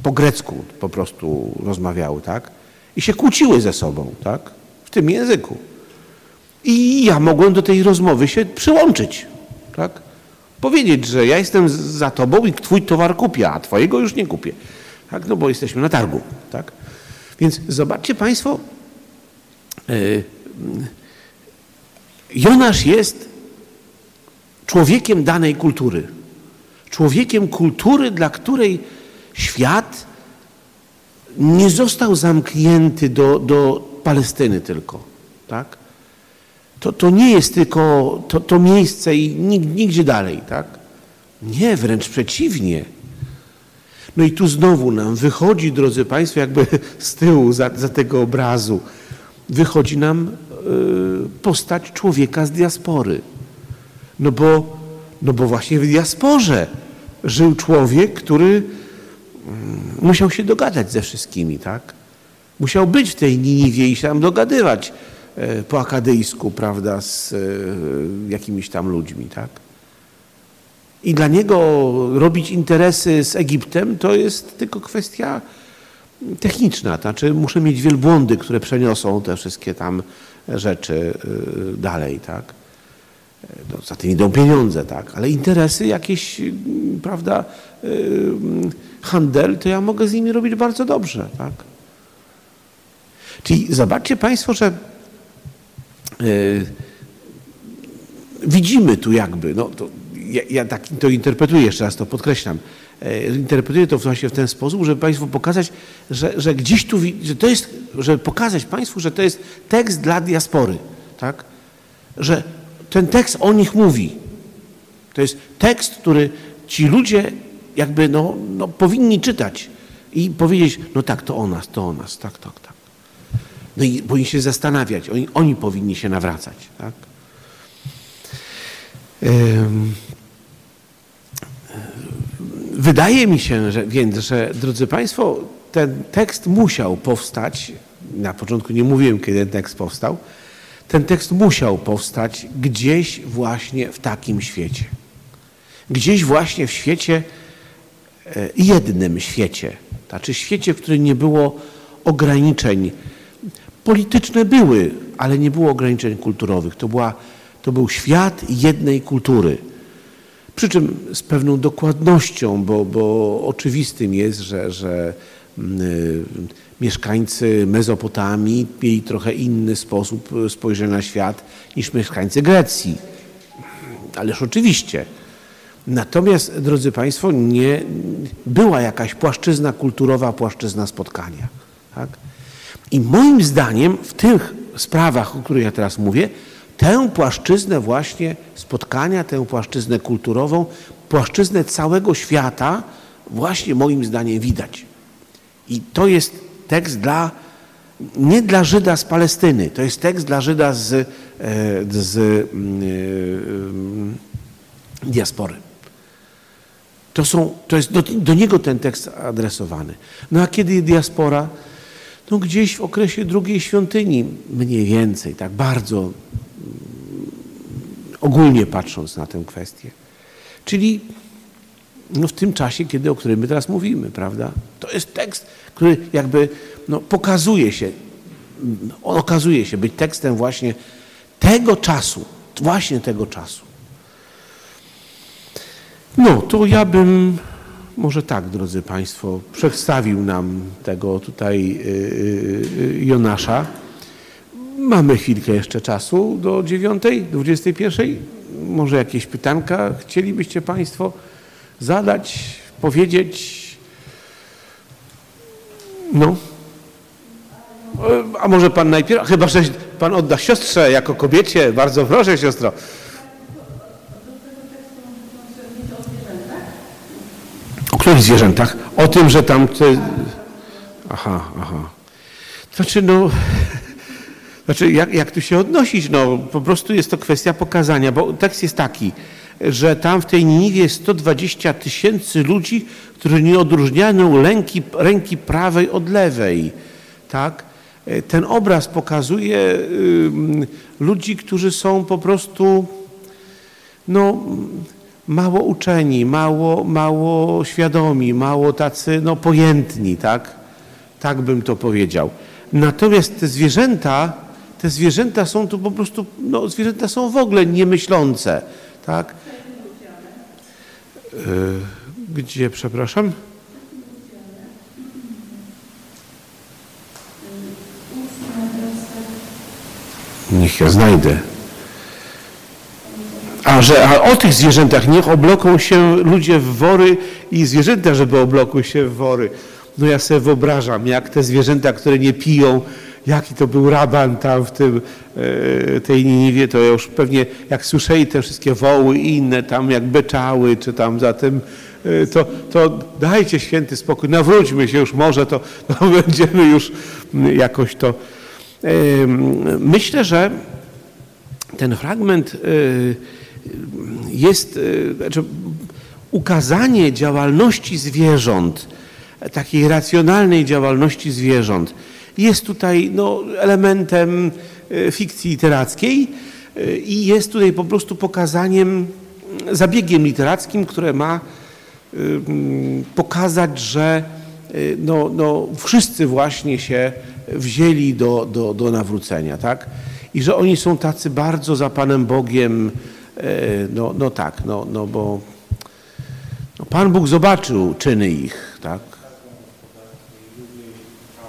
Po grecku po prostu rozmawiały, tak? I się kłóciły ze sobą, tak? W tym języku. I ja mogłem do tej rozmowy się przyłączyć, tak? Powiedzieć, że ja jestem za tobą i twój towar kupię, a twojego już nie kupię. Tak? No bo jesteśmy na targu, tak? Więc zobaczcie Państwo, yy, Jonasz jest człowiekiem danej kultury. Człowiekiem kultury, dla której świat nie został zamknięty do, do Palestyny tylko. Tak? To, to nie jest tylko to, to miejsce i nigdzie dalej. Tak? Nie, wręcz przeciwnie. No i tu znowu nam wychodzi, drodzy Państwo, jakby z tyłu za, za tego obrazu, wychodzi nam postać człowieka z diaspory. No bo, no bo właśnie w diasporze żył człowiek, który mm, musiał się dogadać ze wszystkimi, tak? Musiał być w tej Niniwie i się tam dogadywać e, po akadyjsku, prawda, z e, jakimiś tam ludźmi, tak? I dla niego robić interesy z Egiptem to jest tylko kwestia techniczna, to znaczy muszę mieć wielbłądy, które przeniosą te wszystkie tam rzeczy e, dalej, tak? no, za tym idą pieniądze, tak, ale interesy jakieś, mm, prawda, yy, handel, to ja mogę z nimi robić bardzo dobrze, tak. Czyli zobaczcie Państwo, że widzimy tu jakby, no to ja, ja, tak to interpretuję, jeszcze raz to podkreślam, interpretuję to właśnie w ten sposób, żeby Państwu pokazać, że, że gdzieś tu, że to jest, żeby pokazać Państwu, że to jest tekst dla diaspory, tak, że ten tekst o nich mówi. To jest tekst, który ci ludzie jakby no, no, powinni czytać i powiedzieć, no tak, to o nas, to o nas, tak, tak, tak. No i powinni się zastanawiać, oni, oni powinni się nawracać. Tak? Wydaje mi się, że, więc, że drodzy Państwo, ten tekst musiał powstać. Na początku nie mówiłem, kiedy ten tekst powstał ten tekst musiał powstać gdzieś właśnie w takim świecie. Gdzieś właśnie w świecie, e, jednym świecie. Znaczy świecie, w którym nie było ograniczeń. Polityczne były, ale nie było ograniczeń kulturowych. To, była, to był świat jednej kultury. Przy czym z pewną dokładnością, bo, bo oczywistym jest, że, że mm, mieszkańcy Mezopotamii mieli trochę inny sposób spojrzenia na świat niż mieszkańcy Grecji. Ależ oczywiście. Natomiast, drodzy Państwo, nie była jakaś płaszczyzna kulturowa, płaszczyzna spotkania. Tak? I moim zdaniem w tych sprawach, o których ja teraz mówię, tę płaszczyznę właśnie spotkania, tę płaszczyznę kulturową, płaszczyznę całego świata właśnie moim zdaniem widać. I to jest tekst dla, nie dla Żyda z Palestyny, to jest tekst dla Żyda z, e, z e, diaspory. To, są, to jest do, do niego ten tekst adresowany. No a kiedy diaspora, no gdzieś w okresie drugiej świątyni, mniej więcej, tak bardzo ogólnie patrząc na tę kwestię. Czyli no w tym czasie, kiedy, o którym my teraz mówimy, prawda? To jest tekst, który jakby no, pokazuje się, on okazuje się być tekstem właśnie tego czasu, właśnie tego czasu. No, to ja bym może tak, drodzy Państwo, przedstawił nam tego tutaj y, y, y, Jonasza. Mamy chwilkę jeszcze czasu do dziewiątej, dwudziestej pierwszej. Może jakieś pytanka chcielibyście Państwo zadać, powiedzieć? No. A może Pan najpierw, chyba że Pan odda siostrze jako kobiecie. Bardzo proszę, siostro. O których zwierzętach? O tym, że tam... Aha, aha. Znaczy, no... Znaczy, jak, jak tu się odnosić? No, po prostu jest to kwestia pokazania, bo tekst jest taki, że tam w tej Niniwie jest 120 tysięcy ludzi, którzy nie odróżniają ręki, ręki prawej od lewej. Tak? Ten obraz pokazuje ludzi, którzy są po prostu no, mało uczeni, mało, mało świadomi, mało tacy no, pojętni, tak? Tak bym to powiedział. Natomiast te zwierzęta, te zwierzęta są tu po prostu, no, zwierzęta są w ogóle niemyślące, tak? Y, gdzie, przepraszam? Niech ja znajdę. A że a o tych zwierzętach niech obloką się ludzie w wory i zwierzęta, żeby oblokły się w wory. No ja sobie wyobrażam, jak te zwierzęta, które nie piją, jaki to był raban tam w tym, e, tej Niniwie, to już pewnie jak słyszeli te wszystkie woły i inne tam jak beczały, czy tam za tym, e, to, to dajcie święty spokój, nawróćmy się już może, to, to będziemy już jakoś to... E, myślę, że ten fragment jest znaczy ukazanie działalności zwierząt, takiej racjonalnej działalności zwierząt, jest tutaj no, elementem e, fikcji literackiej e, i jest tutaj po prostu pokazaniem, zabiegiem literackim, które ma e, pokazać, że no, no, wszyscy właśnie się wzięli do, do, do nawrócenia, tak? I że oni są tacy bardzo za Panem Bogiem, no, no tak, no, no bo no Pan Bóg zobaczył czyny ich, tak?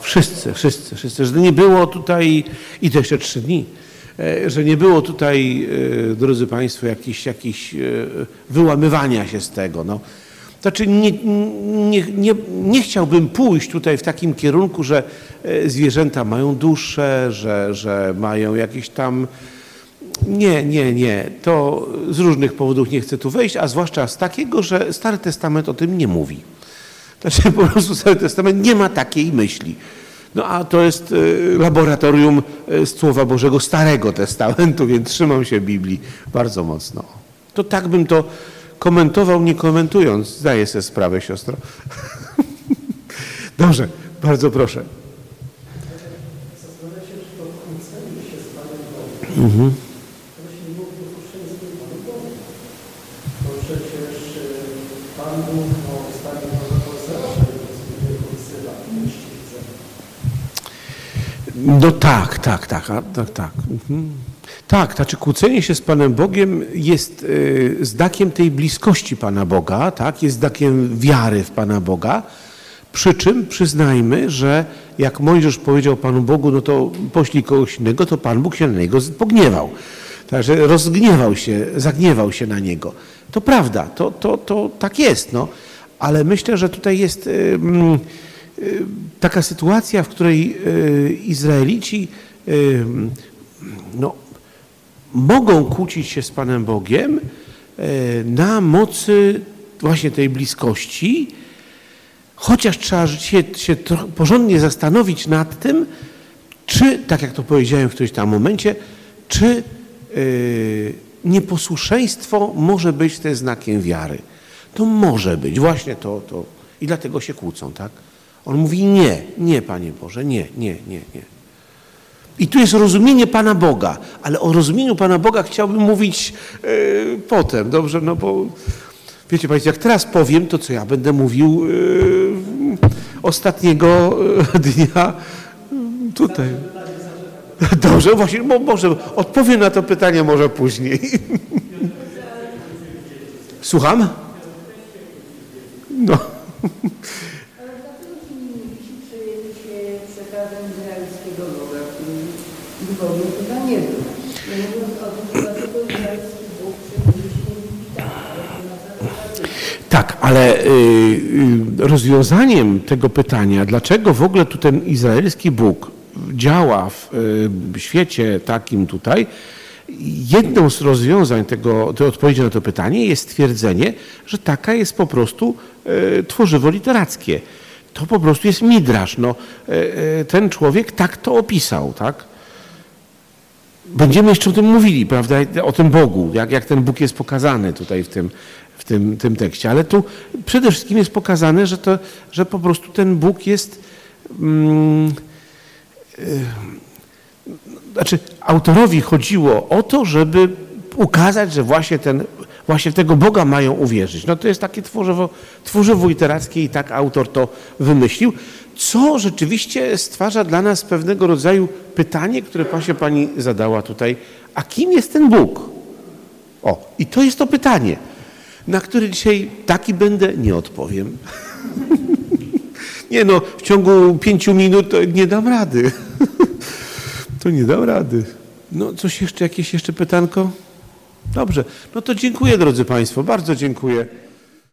Wszyscy, wszyscy, wszyscy. Że nie było tutaj, i to jeszcze trzy dni, e, że nie było tutaj, e, drodzy Państwo, jakichś jakich e, wyłamywania się z tego. No. Znaczy nie, nie, nie, nie chciałbym pójść tutaj w takim kierunku, że zwierzęta mają duszę, że, że mają jakieś tam... Nie, nie, nie. To z różnych powodów nie chcę tu wejść, a zwłaszcza z takiego, że Stary Testament o tym nie mówi. Znaczy po prostu Stary Testament nie ma takiej myśli. No a to jest e, laboratorium e, Słowa Bożego Starego Testamentu, więc trzymam się Biblii bardzo mocno. To tak bym to komentował, nie komentując. Zdaję sobie sprawę, siostro. Dobrze, bardzo proszę. Mhm. No tak, tak, tak, tak, tak. Mhm. Tak, znaczy kłócenie się z Panem Bogiem jest y, znakiem tej bliskości Pana Boga, tak, jest znakiem wiary w Pana Boga. Przy czym przyznajmy, że jak Mojżesz powiedział Panu Bogu, no to poślij kogoś innego, to Pan Bóg się na niego pogniewał. Także rozgniewał się, zagniewał się na niego. To prawda, to, to, to tak jest, no. Ale myślę, że tutaj jest... Yy, Y, taka sytuacja, w której y, Izraelici y, no, mogą kłócić się z Panem Bogiem na mocy właśnie tej bliskości, chociaż trzeba się, się porządnie zastanowić nad tym, czy, tak jak to powiedziałem w którymś tam momencie, czy nieposłuszeństwo może być też znakiem wiary. To może być, właśnie to, to. I dlatego się kłócą, tak? On mówi nie, nie, Panie Boże, nie, nie, nie, nie. I tu jest rozumienie Pana Boga, ale o rozumieniu Pana Boga chciałbym mówić e, potem, dobrze? No bo wiecie Państwo, jak teraz powiem, to co ja będę mówił e, ostatniego e, dnia tutaj. Dobrze, właśnie, bo może odpowiem na to pytanie może później. Słucham? No. Ale dlaczego ci mniejsi przejęli się przekazem izraelskiego Boga, który chyba nie był? Nie mówiąc o tym, że dlaczego izraelski Bóg przejęli się Egipta, Tak, ale y, y, rozwiązaniem tego pytania, dlaczego w ogóle tu ten izraelski Bóg działa w y, świecie takim tutaj, jedną z rozwiązań tego, tej odpowiedzi na to pytanie jest stwierdzenie, że taka jest po prostu tworzywo literackie. To po prostu jest midrasz. No, ten człowiek tak to opisał, tak? Będziemy jeszcze o tym mówili, prawda, o tym Bogu, jak, jak ten Bóg jest pokazany tutaj w tym, w tym, tym tekście. Ale tu przede wszystkim jest pokazane, że, to, że po prostu ten Bóg jest. Mm, y, znaczy, autorowi chodziło o to, żeby ukazać, że właśnie, ten, właśnie tego Boga mają uwierzyć. No to jest takie tworzywo, tworzywo literackie i tak autor to wymyślił, co rzeczywiście stwarza dla nas pewnego rodzaju pytanie, które właśnie pani zadała tutaj. A kim jest ten Bóg? O, i to jest to pytanie, na które dzisiaj taki będę, nie odpowiem. nie no, w ciągu pięciu minut nie dam rady. to nie dam rady. No coś jeszcze, jakieś jeszcze pytanko? Dobrze, no to dziękuję drodzy Państwo, bardzo dziękuję.